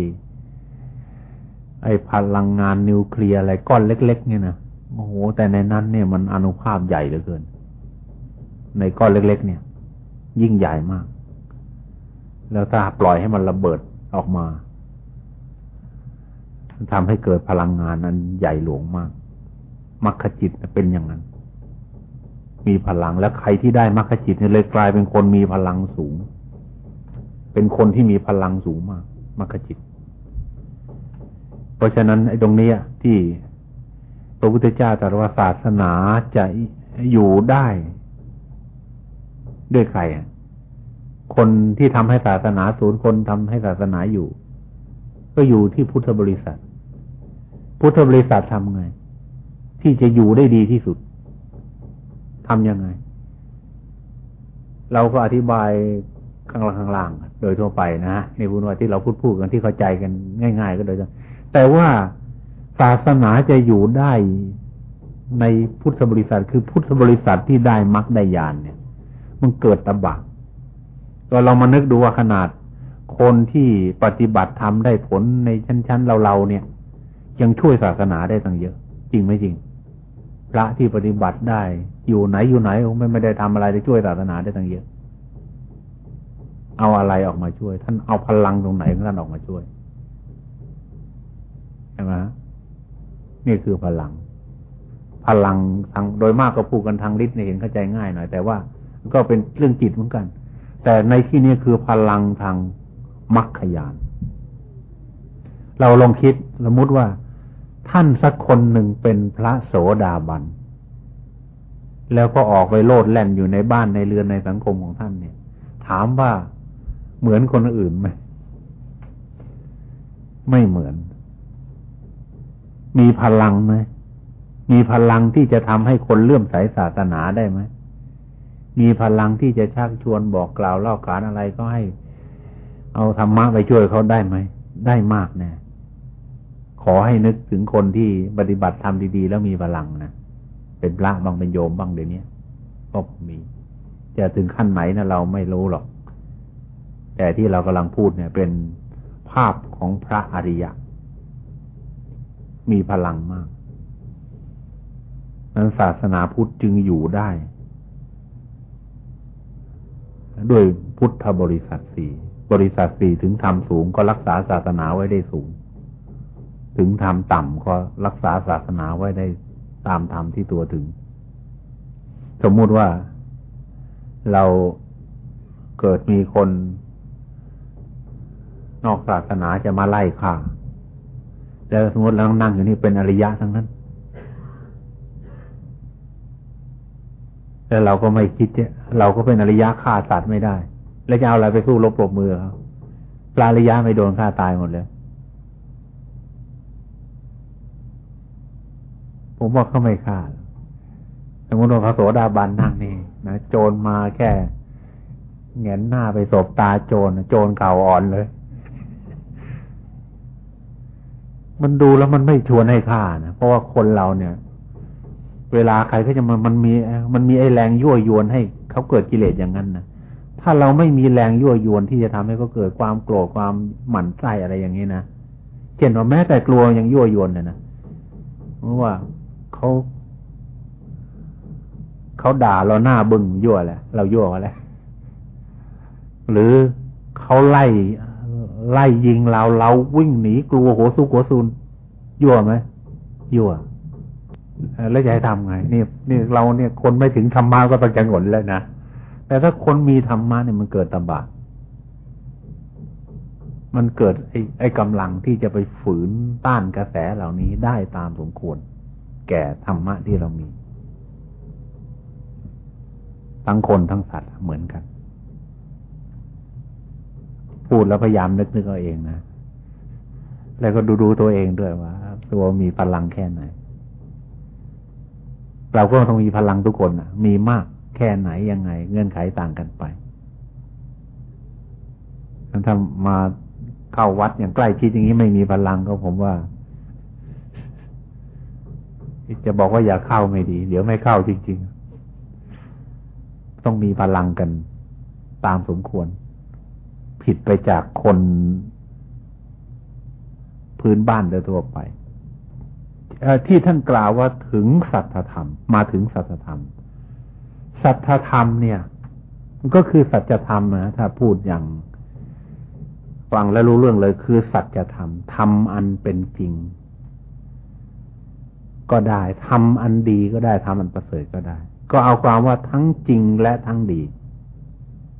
ไอ้พลังงานนิวเคลียร์อะไรก้อนเล็ก ๆ เนี่ยนะโอ้โห แต่ในนั้นเนี่ยมันอนุภาพใหญ่เหลือเกิน ในก้อนเล็ก ๆ เนี่ย ยิ่งใหญ่มาก แล้วถ้าปล่อยให้มันระเบิดออกมาทำให้เกิดพลังงานนั้นใหญ่หลวงมากมรรคจิตเป็นอย่างนั้น มีพลังและใครที่ได้มรรคจิตเนี่ยเลยกลายเป็นคนมีพลังสูง เป็นคนที่มีพลังสูงมากมรรคจิต เพราะฉะนั้นไอ้ตรงนี้ที่พระพุทธเจ้าตรัสว่าศาสนาจะอยู่ได้ด้วยใครอะ คนที่ทำให้ศาสนาศูนย์คนทำให้ศาสนาอยู่ ก็อยู่ที่พุทธบริษัท พุทธบริษัททำไง ที่จะอยู่ได้ดีที่สุดทำยังไง เราก็อธิบายข้างล่างข้างล่างโดยทั่วไปนะฮะในบุญวัที่เราพูดพูดกันที่เข้าใจกันง่าย ๆ ก็โดยแต่ว่าศาสนาจะอยู่ได้ในพุทธบริษัท คือพุทธบริษัทที่ได้มรรคได้ญาณเนี่ย มันเกิดตบะ ก็เรามานึกดูว่าขนาด คนที่ปฏิบัติทำได้ผลในชั้นๆเราๆเนี่ย ยังช่วยศาสนาได้ตั้งเยอะ จริงไหมจริง พระที่ปฏิบัติได้อยู่ไหนอยู่ไหนไม่ไม่ได้ทำอะไรได้ช่วยศาสนาได้ตั้งเยอะ เอาอะไรออกมาช่วย ท่านเอาพลังตรงไหนท่านออกมาช่วยใช่ไหมนี่คือพลัง พลังทางโดยมากก็พูดกันทางฤทธิ์เนี่ยเห็นเข้าใจง่ายหน่อยแต่ว่าก็เป็นเรื่องจิตเหมือนกัน แต่ในที่นี้คือพลังทางมรรคยาน เราลองคิดสมมติว่า ท่านสักคนหนึ่งเป็นพระโสดาบัน แล้วก็ออกไปโลดแล่นอยู่ในบ้านในเรือนในสังคมของท่านเนี่ย ถามว่าเหมือนคนอื่นไหม ไม่เหมือน มีพลังไหมมีพลังที่จะทำให้คนเลื่อมใสศาสนาได้ไหม มีพลังที่จะชักชวนบอกกล่าวเล่าขานอะไรก็ให้ เอาธรรมะไปช่วยเขาได้ไหม ได้มากแน่ขอให้นึกถึงคนที่ปฏิบัติทำดี ๆ แล้วมีพลังนะเป็นพระบางเป็นโยมบางเดี๋ยวนี้ก็มี จะถึงขั้นไหนนะเราไม่รู้หรอก แต่ที่เรากำลังพูดเนี่ย เป็นภาพของพระอริยะ มีพลังมากนั้นศาสนาพุทธจึงอยู่ได้ ด้วยพุทธบริษัทสี่บริษัทสี่ถึงทำสูงก็รักษาศาสนาไว้ได้สูง ถึงทำต่ำก็รักษาศาสนาไว้ได้ตามธรรมที่ตัวถึง สมมุติว่าเราเกิดมีคน นอกศาสนาจะมาไล่ข่าแล้วสมมติเรานั่งอยู่นี่เป็นอริยะทั้งนั้น แล้วเราก็ไม่คิดเนี่ยเราก็เป็นอริยะฆ่าสัตว์ไม่ได้ แล้วจะเอาอะไรไปสู้รบปรบมือเขาปลาอริยะไม่โดนฆ่าตายหมดเลยผมว่าเขาไม่ฆ่าสมมติว่าพระโสดาบันนั่งนี่นะโจรมาแค่เงนหน้าไปสบตาโจรโจรเก่าอ่อนเลย มันดูแล้วมันไม่ชวนให้ฆ่านะเพราะว่าคนเราเนี่ย เวลาใครก็จะมามันมีมันมีไอ้แรงยั่วยวนให้เขาเกิดกิเลสอย่างนั้นนะถ้าเราไม่มีแรงยั่วยวนที่จะทำให้เขาเกิดความโกรธความหมั่นไส้อะไรอย่างนี้นะเช่นว่าแม้แต่กลัวยังยั่วยวนเลยนะเพราะว่าเขาเขาด่าเราหน้าบึ้งยั่วแหละเรายั่วแล้วหรือเขาไล่ไล่ยิงเราเราวิ่งหนีกลัวหัวซุกหัวซุนยั่วไหมยั่ว แล้วจะให้ทำไงนี่นี่เราเนี่ยคนไม่ถึงธรรมะก็ต้องจะหงนแล้วนะแต่ถ้าคนมีธรรมะเนี่ยมันเกิดตบะมันเกิดไอ้ไอ้กำลังที่จะไปฝืนต้านกระแสเหล่านี้ได้ตามสมควร แก่ธรรมะที่เรามี ทั้งคนทั้งสัตว์เหมือนกัน พูดแล้วพยายามนึกนึกเอาเองนะ แล้วก็ดูดูตัวเองด้วยว่า ตัวมีพลังแค่ไหน เราก็ต้องมีพลังทุกคนนะมีมากแค่ไหนยังไง เงื่อนไขต่างกันไปถ้ามาเข้าวัดอย่างใกล้ชิดอย่างนี้ไม่มีพลังก็ผมว่า จะบอกว่าอย่าเข้าไม่ดี เดี๋ยวไม่เข้าจริง ๆ ต้องมีพลังกันตามสมควร ผิดไปจากคนพื้นบ้านโดยทั่วไป ที่ท่านกล่าวว่าถึงสัจธรรม มาถึงสัจธรรม สัจธรรมเนี่ยก็คือสัจธรรมนะถ้าพูดอย่างฟังแล้วรู้เรื่องเลย คือสัจธรรมทำอันเป็นจริง ก็ได้ทำอันดีก็ได้ทำอันประเสริฐก็ได้ ก็เอาความว่าทั้งจริงและทั้งดี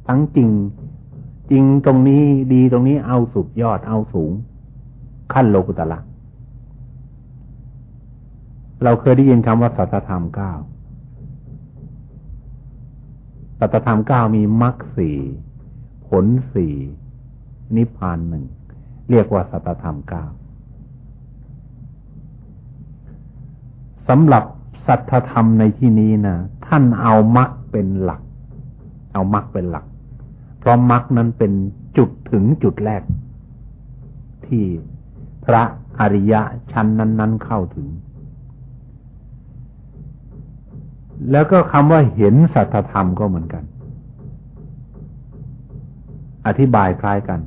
ทั้งจริง จริงตรงนี้ดีตรงนี้เอาสุดยอดเอาสูง ขั้นโลกุตละ เราเคยได้ยินคำว่าสัตธรรมเก้าสัตธรรมเก้ามีมรรคสี่ผลสี่นิพพานหนึ่งเรียกว่าสัตธรรมเก้าสำหรับสัตธรรมในที่นี้นะท่านเอามรรคเป็นหลัก เอามรรคเป็นหลัก เพราะมรรคนั้นเป็นจุดถึงจุดแรก ที่พระอริยะชั้นนั้น ๆ เข้าถึง แล้วก็คำว่าเห็นสัจธรรมก็เหมือนกัน อธิบายคล้ายกัน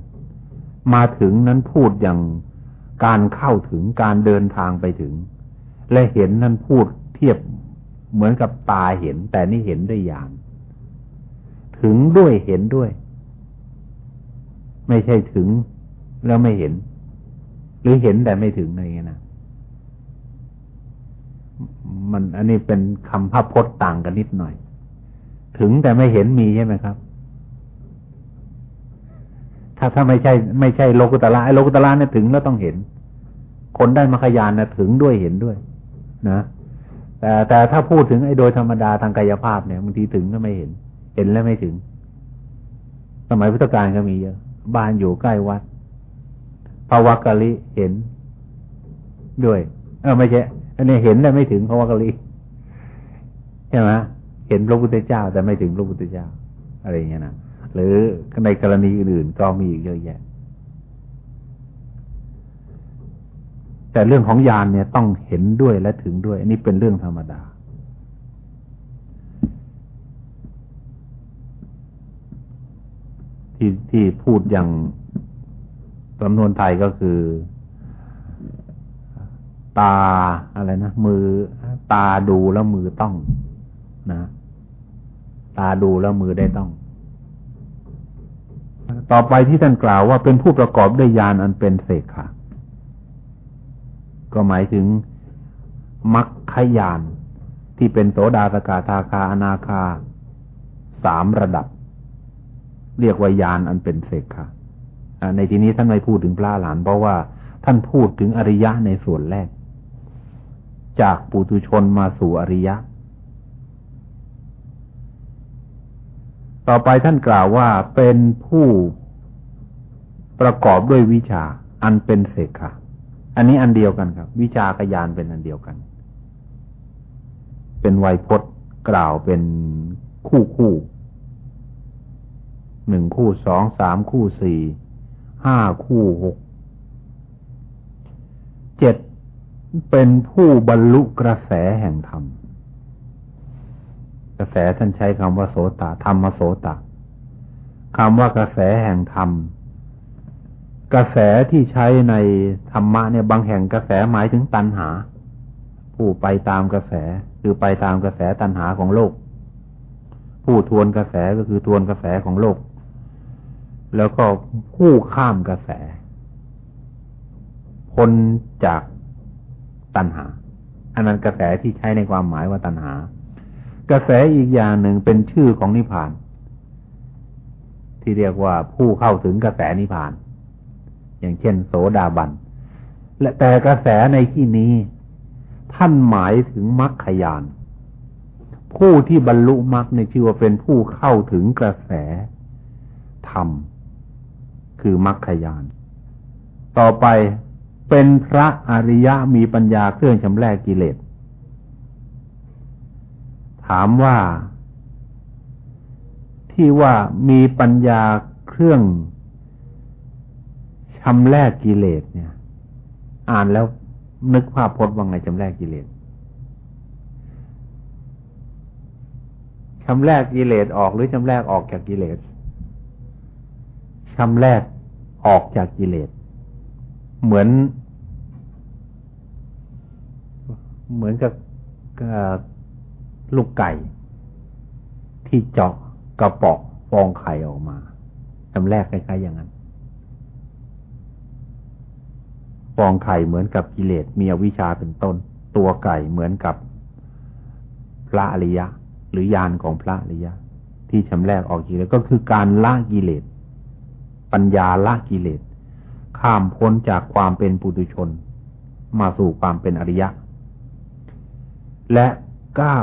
มาถึงนั้นพูดอย่างการเข้าถึงการเดินทางไปถึง และเห็นนั้นพูดเทียบเหมือนกับตาเห็น แต่นี่เห็นด้วยญาณถึงด้วยเห็นด้วย ไม่ใช่ถึงแล้วไม่เห็น หรือเห็นแต่ไม่ถึงอะไรเงี้ยนะ มันอันนี้เป็นคำภาพพจน์ต่างกันนิดหน่อย ถึงแต่ไม่เห็นมีใช่ไหมครับ ถ้าถ้าไม่ใช่ ไม่ใช่โลกุตละไอ้โลกุตละเนี่ยถึงแล้วต้องเห็น คนได้มรรคยานนะถึงด้วยเห็นด้วย นะแต่แต่ถ้าพูดถึงไอ้โดยธรรมดาทางกายภาพเนี่ยบางทีถึงก็ไม่เห็น เห็นแล้วไม่ถึง สมัยพุทธกาลก็มีเยอะบ้านอยู่ใกล้วัดภาวกะลิเห็นด้วย เออไม่ใช่ อันนี้เห็นแต่ไม่ถึงภาวกะลิใช่ไหมเห็นพระพุทธเจ้า แต่ไม่ถึงพระพุทธเจ้า อะไรอย่างเงี้ยนะหรือในกรณีอื่นก็มีอีกเยอะแยะ แต่เรื่องของญาณเนี่ยต้องเห็นด้วยและถึงด้วย อันนี้เป็นเรื่องธรรมดา ที่ที่พูดอย่างสำนวนไทยก็คือ ตาอะไรนะมือ ตาดูแล้วมือต้องนะตาดูแล้วมือได้ต้อง ต่อไปที่ท่านกล่าวว่าเป็นผู้ประกอบด้วยญาณอันเป็นเสกขาก็หมายถึงมัคคยานที่เป็นโสดาสกาทาคาอนาคาสามระดับ เรียกว่ายานอันเป็นเสกขาในที่นี้ท่านไม่พูดถึงพระหลาน เพราะว่าท่านพูดถึงอริยะในส่วนแรก จากปุถุชนมาสู่อริยะ ต่อไปท่านกล่าวว่าเป็นผู้ประกอบด้วยวิชาอันเป็นเสกขาอันนี้อันเดียวกันครับ วิชากยานเป็นอันเดียวกัน เป็นไวยพจน์กล่าวเป็นคู่คู่หนึ่งคู่สองสามคู่สี่ห้าคู่หกเจ็ด เป็นผู้บรรลุกระแสแห่งธรรม กระแสท่านใช้คำว่าโสตธรรมโสตคำว่ากระแสแห่งธรรม กระแสที่ใช้ในธรรมะเนี่ยบางแห่งกระแสหมายถึงตัณหา ผู้ไปตามกระแสคือไปตามกระแสตัณหาของโลก ผู้ทวนกระแสก็คือทวนกระแสของโลก แล้วก็ผู้ข้ามกระแสพ้นจาก ตัณหา อันนั้นกระแสที่ใช้ในความหมายว่าตัณหา กระแสอีกอย่างหนึ่งเป็นชื่อของนิพพาน ที่เรียกว่าผู้เข้าถึงกระแสนิพพาน อย่างเช่น โสดาบัน และแต่กระแสในที่นี้ ท่านหมายถึงมรรคยาน ผู้ที่บรรลุมรรคในชื่อว่าเป็นผู้เข้าถึงกระแสธรรม คือมรรคยาน ต่อไป เป็นพระอริยะมีปัญญาเครื่องชำระกิเลส ถามว่า ที่ว่ามีปัญญาเครื่องชำรกกิเลสเนี่ย อ่านแล้วนึกภาพพจน์ว่าไงชำรกกิเลสชำแรกกิเลสออกหรือชำแรกออกจากกิเลสชำแรกออกจากกิเลส เหมือน เหมือนกับลูกไก่ ที่เจาะกระป๋องฟองไข่ออกมาชำแรกคล้ายๆอย่างนั้นฟองไข่เหมือนกับกิเลสมีอวิชชาเป็นต้น ตัวไก่เหมือนกับพระอริยะ หรือยานของพระอริยะ ที่ชำแรกออกกิเลสก็คือการละกิเลสปัญญาละกิเลส ข้ามพ้นจากความเป็นปุถุชน มาสู่ความเป็นอริยะ และเก้า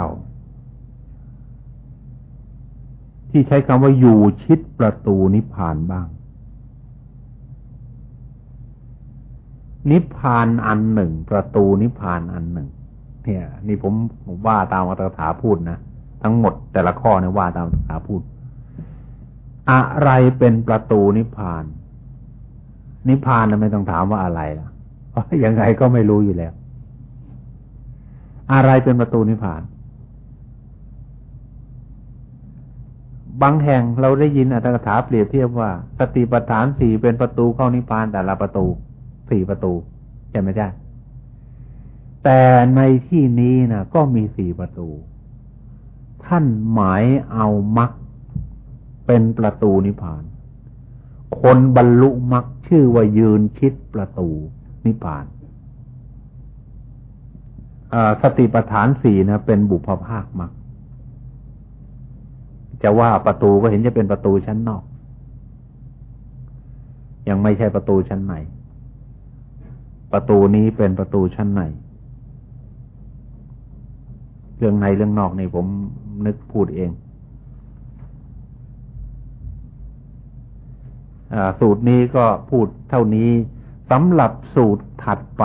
ที่ใช้คำว่าอยู่ชิดประตูนิพพานบ้าง นิพพานอันหนึ่ง ประตูนิพพานอันหนึ่ง เนี่ย นี่ผมผมว่าตามอัตถาพูดนะทั้งหมดแต่ละข้อเนี่ยว่าตามอัตถาพูด อะไรเป็นประตูนิพพาน นิพพานนะไม่ต้องถามว่าอะไรล่ะเพราะยังไงก็ไม่รู้อยู่แล้ว อะไรเป็นประตูนิพพาน บางแห่งเราได้ยินอัตถกถาเปรียบเทียบว่า สติปัฏฐานสี่เป็นประตูเข้านิพพานแต่ละประตูสี่ประตูใช่ไหมจ๊ะแต่ในที่นี้นะก็มีสี่ประตู ท่านหมายเอามักเป็นประตูนิพพาน คนบรรลุมัก ชื่อว่ายืนคิดประตูนิพพานสติปัฏฐานสี่นะ เป็นบุพภาคมักจะว่าประตูก็เห็นจะเป็นประตูชั้นนอก ยังไม่ใช่ประตูชั้นในประตูนี้เป็นประตูชั้นในเรื่องในเรื่องนอกนี่ผมนึกพูดเองอ สูตรนี้ก็พูดเท่านี้สำหรับสูตรถัดไป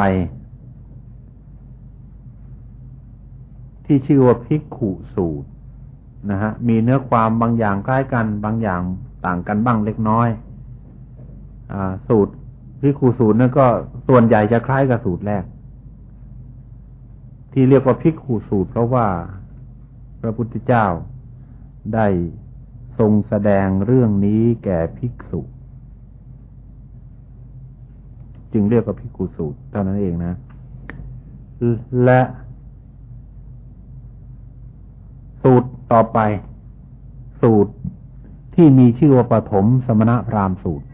ที่ชื่อว่าพิกขุสูตรนะฮะมีเนื้อความบางอย่างคล้กัน บางอย่างต่างกันบ้างเล็กน้อยอสูตรพิกขุสูตรนั่นก็ส่วนใหญ่จะคล้ายกับสูตรแรก ที่เรียกว่าพิกขุสูตร เพราะว่าพระพุทธเจ้าได้ทรงแสดงเรื่องนี้แก่ภิกษุ จึงเรียกว่าพิกุสูตรเท่านั้นเองนะ และสูตรต่อไป สูตรที่มีชื่อว่าปฐมสมณพราหมณ์สูตร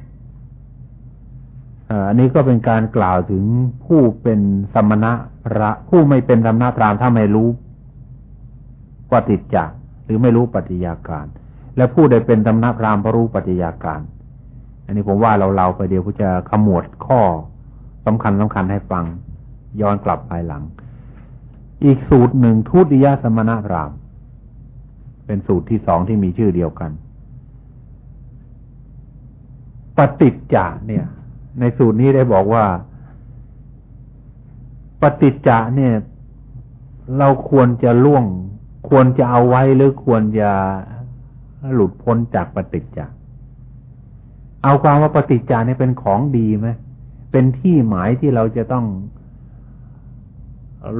อันนี้ก็เป็นการกล่าวถึงผู้เป็นสมณะพระ ผู้ไม่เป็นสมณะพราหมณ์ถ้าไม่รู้ปฏิจจ์หรือไม่รู้ปฏิยาการ และผู้ใดเป็นสมณะพราหมณ์เพราะรู้ปฏิยาการ อันนี้ผมว่าเราเราไปเดี๋ยวผมจะขมวดข้อสำคัญสำคัญให้ฟัง ย้อนกลับภายหลัง อีกสูตรหนึ่งทุติยสมณพราหมณ์เป็นสูตรที่สองที่มีชื่อเดียวกันปฏิจจะเนี่ย ในสูตรนี้ได้บอกว่า ปฏิจจะเนี่ย เราควรจะล่วง ควรจะเอาไว้หรือควรจะหลุดพ้นจากปฏิจจะ เอาความว่าปฏิจจานี่เป็นของดีไหมเป็นที่หมายที่เราจะต้อง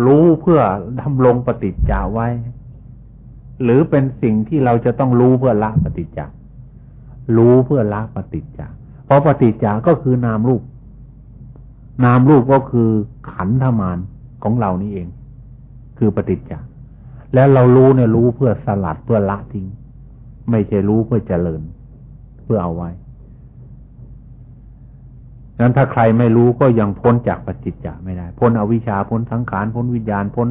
รู้เพื่อดำรงปฏิจจาไว้ หรือเป็นสิ่งที่เราจะต้องรู้เพื่อละปฏิจจารู้เพื่อละปฏิจจาเพราะปฏิจจาก็คือนามรูป นามรูปก็คือขันธมานของเรานี่เอง คือปฏิจจาแล้วเรารู้เนี่ยรู้เพื่อสลัดเพื่อละทิ้ง ไม่ใช่รู้เพื่อเจริญ เพื่อเอาไว้ นั้นถ้าใครไม่รู้ก็ยังพ้นจากปฏิจจาไม่ได้ พ้นอวิชชาพ้นสังขารพ้นวิญญาณ พ้น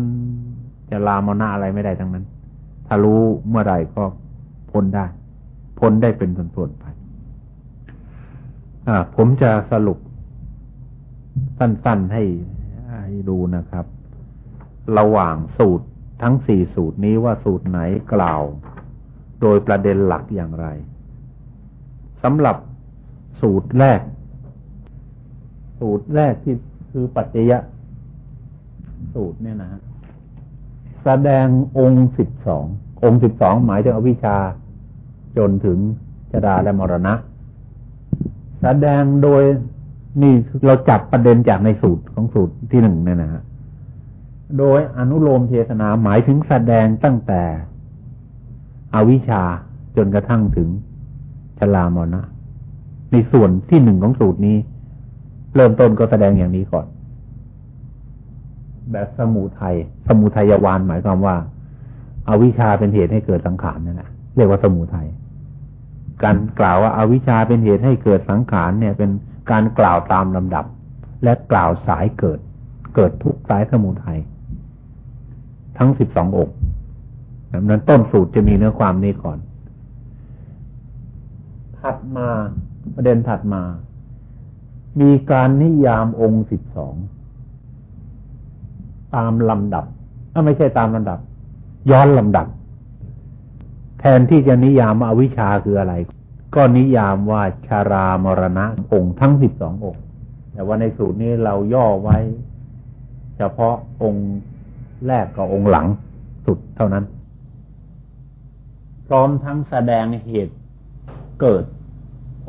จะลามนาอะไรไม่ได้ทั้งนั้น ถ้ารู้เมื่อไรก็พ้นได้ พ้นได้เป็นส่วนๆไปผมจะสรุปสั้นๆใหให้ดูนะครับ ระหว่างสูตรทั้งสี่สูตรนี้ว่าสูตรไหนกล่าว โดยประเด็นหลักอย่างไรสำหรับสูตรแรก สูตรแรกที่คือปัจจยะสูตรเนี่ยนะฮะแสดงองค์สิบสององค์สิบสองหมายถึงอวิชชา จนถึงจดาและมรณะ แสดงโดยนี่เราจับประเด็นจากในสูตรของสูตรที่หนึ่งเนี่ยนะฮะโดยอนุโลมเทศนาหมายถึงแสดงตั้งแต่อวิชชาจนกระทั่งถึงชลามรณะ ในส่วนที่หนึ่งของสูตรนี้ เริ่มต้นก็แสดงอย่างนี้ก่อน แบบสมุทัยสมุทัยวานหมายความว่าอาวิชชาเป็นเหตุให้เกิดสังขารนั่นแหละเรียกว่าสมุทัยการกล่าวว่าอาวิชชาเป็นเหตุให้เกิดสังขารเนี่ย เป็นการกล่าวตามลำดับ และกล่าวสายเกิด เกิดทุกสายสมุทัยทั้งสิบสององค์ดังนั้นต้นสูตรจะมีเนื้อความนี้ก่อน ถัดมาประเด็นถัดมา มีการนิยามองค์สิบสองตามลำดับไม่ใช่ตามลำดับ ย้อนลำดับ แทนที่จะนิยามอวิชชาคืออะไร ก็นิยามว่าชารามรณะองค์ทั้งสิบสององค์ แต่ว่าในสูตรนี้เราย่อไว้ เฉพาะองค์แรกกับองค์หลังสุดเท่านั้น พร้อมทั้งแสดงเหตุเกิด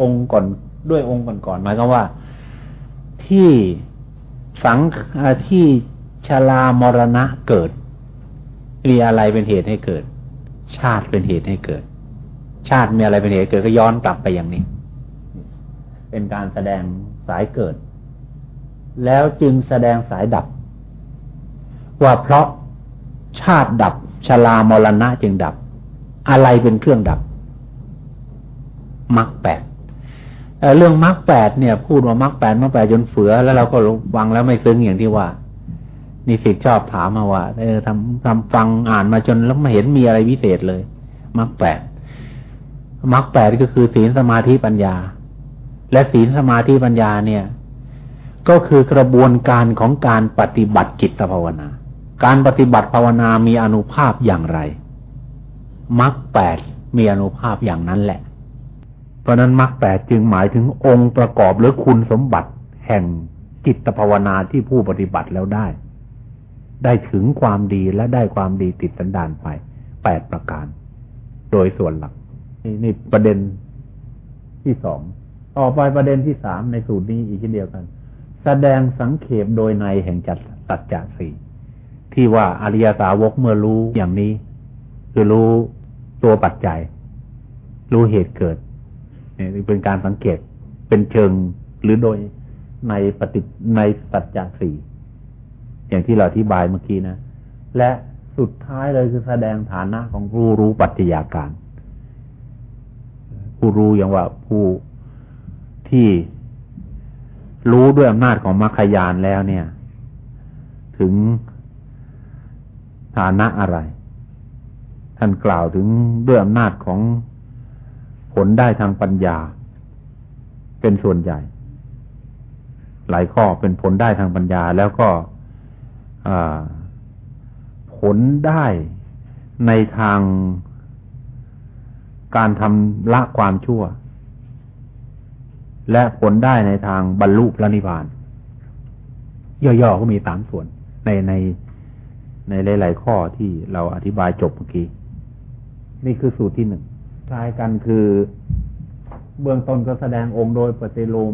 องค์ก่อนด้วยองค์ก่อนๆหมายความว่า ที่สังที่ชรามรณะเกิด มีอะไรเป็นเหตุให้เกิด ชาติเป็นเหตุให้เกิด ชาติมีอะไรเป็นเหตุเกิดก็ย้อนกลับไปอย่างนี้ เป็นการแสดงสายเกิด แล้วจึงแสดงสายดับ ว่าเพราะชาติดับชรามรณะจึงดับ อะไรเป็นเครื่องดับมรรคแปด เรื่องมรรคแปดเนี่ย พูดว่ามรรคแปดมรรคแปดจนเฟือ แล้วเราก็ฟังแล้วไม่ซึ้งอย่างที่ว่านิสิตชอบถามมาว่า เออทำทำฟังอ่านมาจนแล้วไม่เห็นมีอะไรวิเศษเลยมรรคแปดมรรคแปดก็คือศีลสมาธิปัญญา และศีลสมาธิปัญญาเนี่ย ก็คือกระบวนการของการปฏิบัติจิตภาวนา การปฏิบัติภาวนามีอนุภาพอย่างไรมรรคแปดมีอนุภาพอย่างนั้นแหละ ราะนั้นมรรคแปดจึงหมายถึงองค์ประกอบหรือคุณสมบัติแห่งจิตภาวนาที่ผู้ปฏิบัติแล้วได้ ได้ถึงความดีและได้ความดีติดสันดานไปแปดประการ โดยส่วนหลักนี่ประเด็นที่สองต่อไปประเด็นที่สามในสูตรนี้อีกเช่นเดียวกัน แสดงสังเขปโดยในแห่งจัดสัจจะสี่ที่ว่าอริยสาวกเมื่อรู้อย่างนี้ คือรู้ตัวปัจจัย รู้เหตุเกิด เนี่ยเป็นการสังเกตเป็นเชิงหรือโดยในปฏิในสัจจะสี่อย่างที่เราอธิบายเมื่อกี้นะ และสุดท้ายเลยคือแสดงฐานะของผู้รู้ปัจจัยาการ ผู้รู้อย่างว่าผู้ที่รู้ด้วยอำนาจของมรรคยานแล้วเนี่ย ถึงฐานะอะไร ท่านกล่าวถึงด้วยอำนาจของ ลได้ทางปัญญา เป็นส่วนใหญ่ หลายข้อเป็นผลได้ทางปัญญา แล้วก็ผลได้ในทางการทำละความชั่ว และผลได้ในทางบรรลุพระนิพพาน ย่อๆก็มีสามส่วน ในในในหลาย ๆ ข้อที่เราอธิบายจบเมื่อกี้ นี่คือสูตรที่หนึ่ง คล้ายกันคือ เบื้องต้นก็แสดงองค์โดยปฏิโลม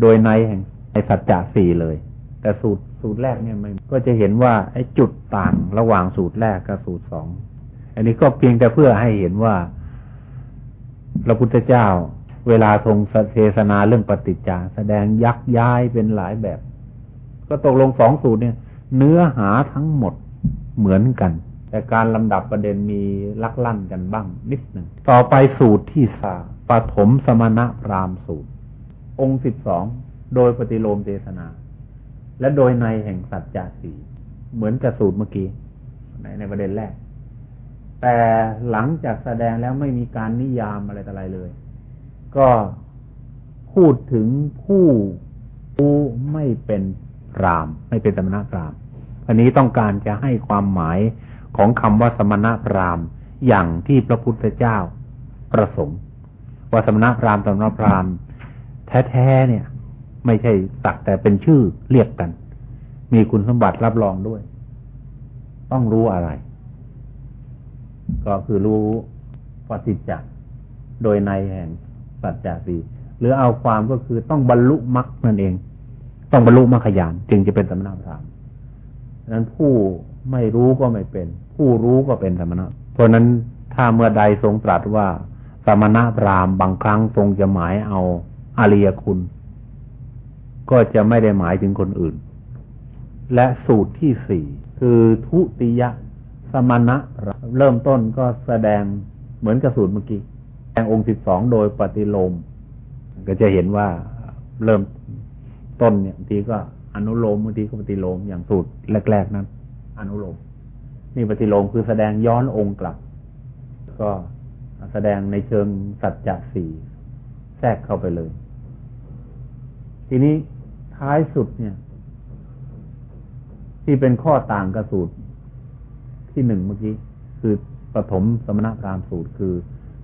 โดยในแห่งในสัจจะสี่เลย แต่สูตรสูตรแรกเนี่ยมันก็จะเห็นว่าไอ้จุดต่างระหว่างสูตรแรกกับสูตรสองอันนี้ก็เพียงแต่เพื่อให้เห็นว่าพระพุทธเจ้า เวลาทรงเทศนาเรื่องปฏิจจาแสดงยักย้ายเป็นหลายแบบ ก็ตกลงสองสูตรเนี่ย เนื้อหาทั้งหมดเหมือนกัน แต่การลำดับประเด็นมีลักลั่นกันบ้าง นิดหนึ่ง ต่อไปสูตรที่สาปฐมสมณะพรามสูตร องค์สิบสอง โดยปฏิโลมเทศนา และโดยในแห่งสัจจะสีเหมือนกับสูตรเมื่อกี้ในในประเด็นแรก แต่หลังจากแสดงแล้วไม่มีการนิยามอะไรต่ออะไรเลย ก็พูดถึงผู้ผู้ไม่เป็นราม ไม่เป็นสมณพรามอันนี้ต้องการจะให้ความหมาย ของคำว่าสมณพราหมณ์อย่างที่พระพุทธเจ้าประสงค์ ว่าสมณพราหมณ์สมณพราหมณ์แท้ๆเนี่ย ไม่ใช่ตักแต่เป็นชื่อเรียกกัน มีคุณสมบัติรับรองด้วย ต้องรู้อะไร ก็คือรู้ปฏิจจ์โดยในแห่งสัจจะสีหรือเอาความก็คือต้องบรรลุมรรคนั่นเอง ต้องบรรลุมรรคญาณจึงจะเป็นสมณพราหมณ์นั้นผู้ ไม่รู้ก็ไม่เป็น ผู้รู้ก็เป็นสมณะ เพราะนั้นถ้าเมื่อใดทรงตรัสว่า สมณพรามบางครั้งทรงจะหมายเอาอริยคุณ ก็จะไม่ได้หมายถึงคนอื่น และสูตรที่สี่คือทุติยสมณะเริ่มต้นก็แสดงเหมือนกับสูตรเมื่อกี้แสดงองค์สิบสองโดยปฏิโลม ก็จะเห็นว่าเริ่มต้นเนี่ยบางทีก็อนุโลมบางทีก็ปฏิโลมอย่างสูตรแรก ๆ นั้น อนุโลมนี่ปฏิโลมคือแสดงย้อนองค์กลับ ก็แสดงในเชิงสัจจะสี่แทรกเข้าไปเลย ทีนี้ท้ายสุดเนี่ย ที่เป็นข้อต่างกับสูตรที่หนึ่งเมื่อกี้ คือปฐมสมณพราหมณ์สูตรคือ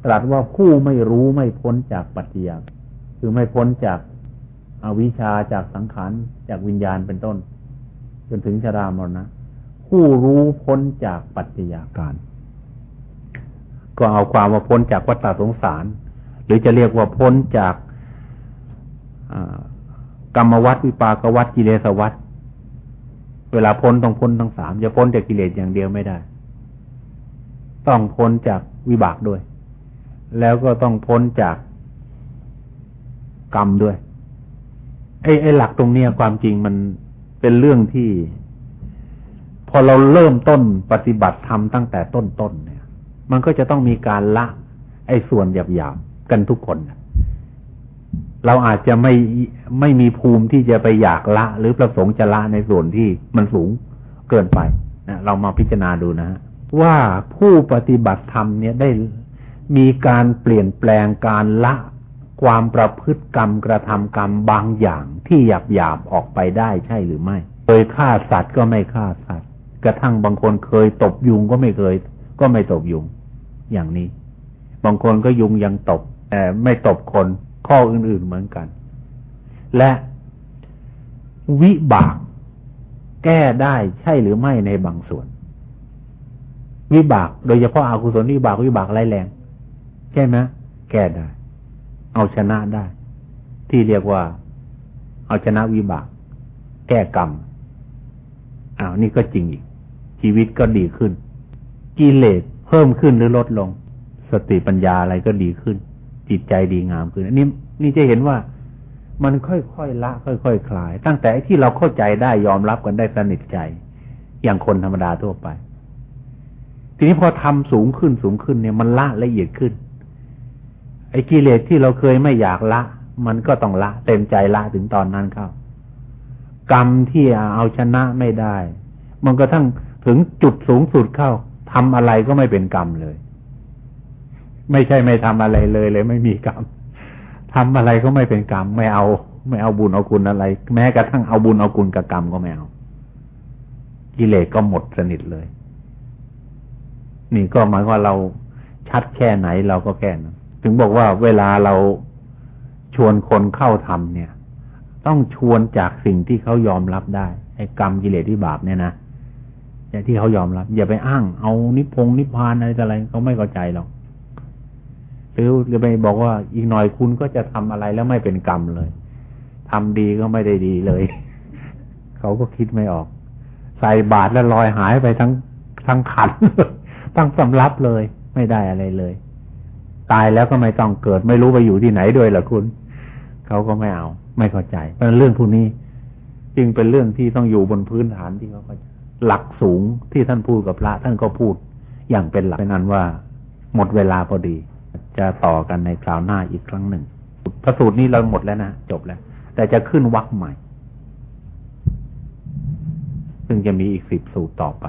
ตรัสว่าผู้ไม่รู้ไม่พ้นจากปัจจัยคือไม่พ้นจากอาวิชชาจากสังขารจากวิญญาณเป็นต้น จนถึงชรามรณะ ผู้รู้พ้นจากปัจจัยาการ ก็เอาความว่าพ้นจากวัฏสงสาร หรือจะเรียกว่าพ้นจากกรรมวัฏวิปากวัฏกิเลสวัฏเวลาพ้นต้องพ้นทั้งสามจะพ้นจากกิเลสอย่างเดียวไม่ได้ ต้องพ้นจากวิบากด้วย แล้วก็ต้องพ้นจากกรรมด้วยไอ้ไอ้หลักตรงเนี้ยความจริงมันเป็นเรื่องที่ อเราเริ่มต้นปฏิบัติธรรมตั้งแต่ต้นๆเนี่ย มันก็จะต้องมีการละ ไอ้ส่วนหยาบๆกันทุกคนเราอาจจะไม่ไม่มีภูมิที่จะไปอยากละ หรือประสงค์จะละในส่วนที่มันสูงเกินไปนะเรามาพิจารณาดูนะว่าผู้ปฏิบัติธรรมเนี่ยได้มีการเปลี่ยนแปลงการละความประพฤติกรรมกระทำกรรมบางอย่างที่หยาบหยาบออกไปได้ใช่หรือไม่เคยฆ่าสัตว์ก็ไม่ฆ่าสัตว์ กระทั่งบางคนเคยตบยุงก็ไม่เคย ก็ไม่ตบยุง อย่างนี้ บางคนก็ยุงยังตบแต่ไม่ตบคนข้ออื่นๆเหมือนกัน และวิบากแก้ได้ใช่หรือไม่ในบางส่วน วิบากโดยเฉพาะอากุศลวิบากวิบากไรแรงใช่ไหมแก้ได้ เอาชนะได้ ที่เรียกว่า เอาชนะวิบาก แก้กรรมอ้าวนี่ก็จริงอีก ชีวิตก็ดีขึ้น กิเลสเพิ่มขึ้นหรือลดลง สติปัญญาอะไรก็ดีขึ้น จิตใจดีงามขึ้นอันนี้นี่จะเห็นว่ามันค่อยๆละ ค่อยๆคคลาย ตั้งแต่ที่เราเข้าใจได้ยอมรับกันได้สนิทใจ อย่างคนธรรมดาทั่วไป ทีนี้พอทำสูงขึ้นสูงขึ้นเนี่ยมันละละเอียดขึ้น ไอ้กิเลสที่เราเคยไม่อยากละ มันก็ต้องละ เต็มใจละถึงตอนนั้นเข้ากรรมที่เอาชนะไม่ได้ มันก็ทั้ง ถึงจุดสูงสุดเข้าทำอะไรก็ไม่เป็นกรรมเลย ไม่ใช่ไม่ทำอะไรเลยเลย ไม่มีกรรมทำอะไรก็ไม่เป็นกรรม ไม่เอา ไม่เอาบุญเอาคุณอะไร แม้กระทั่งเอาบุญเอาคุณกับกรรมก็ไม่เอากิเลสก็หมดสนิทเลย นี่ก็หมายว่าเราชัดแค่ไหนเราก็แค่นั้นถึงบอกว่าเวลาเราชวนคนเข้าทำเนี่ย ต้องชวนจากสิ่งที่เขายอมรับได้ไอ้กรรมกิเลสที่บาปเนี่ยนะ อย่างที่เขายอมรับ อย่าไปอ้าง เอานิพงนิพพานอะไรอะไรเขาไม่เข้าใจหรอกหรือจะไปบอกว่าอีกหน่อยคุณก็จะทำอะไรแล้วไม่เป็นกรรมเลยทำดีก็ไม่ได้ดีเลย เขาก็คิดไม่ออก ใส่บาตรแล้วลอยหายไปทั้งทั้งขันทั้งสำรับเลย ไม่ได้อะไรเลย ตายแล้วก็ไม่ต้องเกิด ไม่รู้ไปอยู่ที่ไหนด้วยล่ะคุณ เขาก็ไม่เอา ไม่เข้าใจเพราะเรื่องพวกนี้ จึงเป็นเรื่องที่ต้องอยู่บนพื้นฐานที่เขาใจ หลักสูงที่ท่านพูดกับพระ ท่านก็พูดอย่างเป็นหลักเป็นนั้นว่า หมดเวลาพอดี จะต่อกันในคราวหน้าอีกครั้งหนึ่ง พระสูตรนี้เราหมดแล้วนะจบแล้ว แต่จะขึ้นวักใหม่ ซึ่งจะมีอีกสิบสูตรต่อไป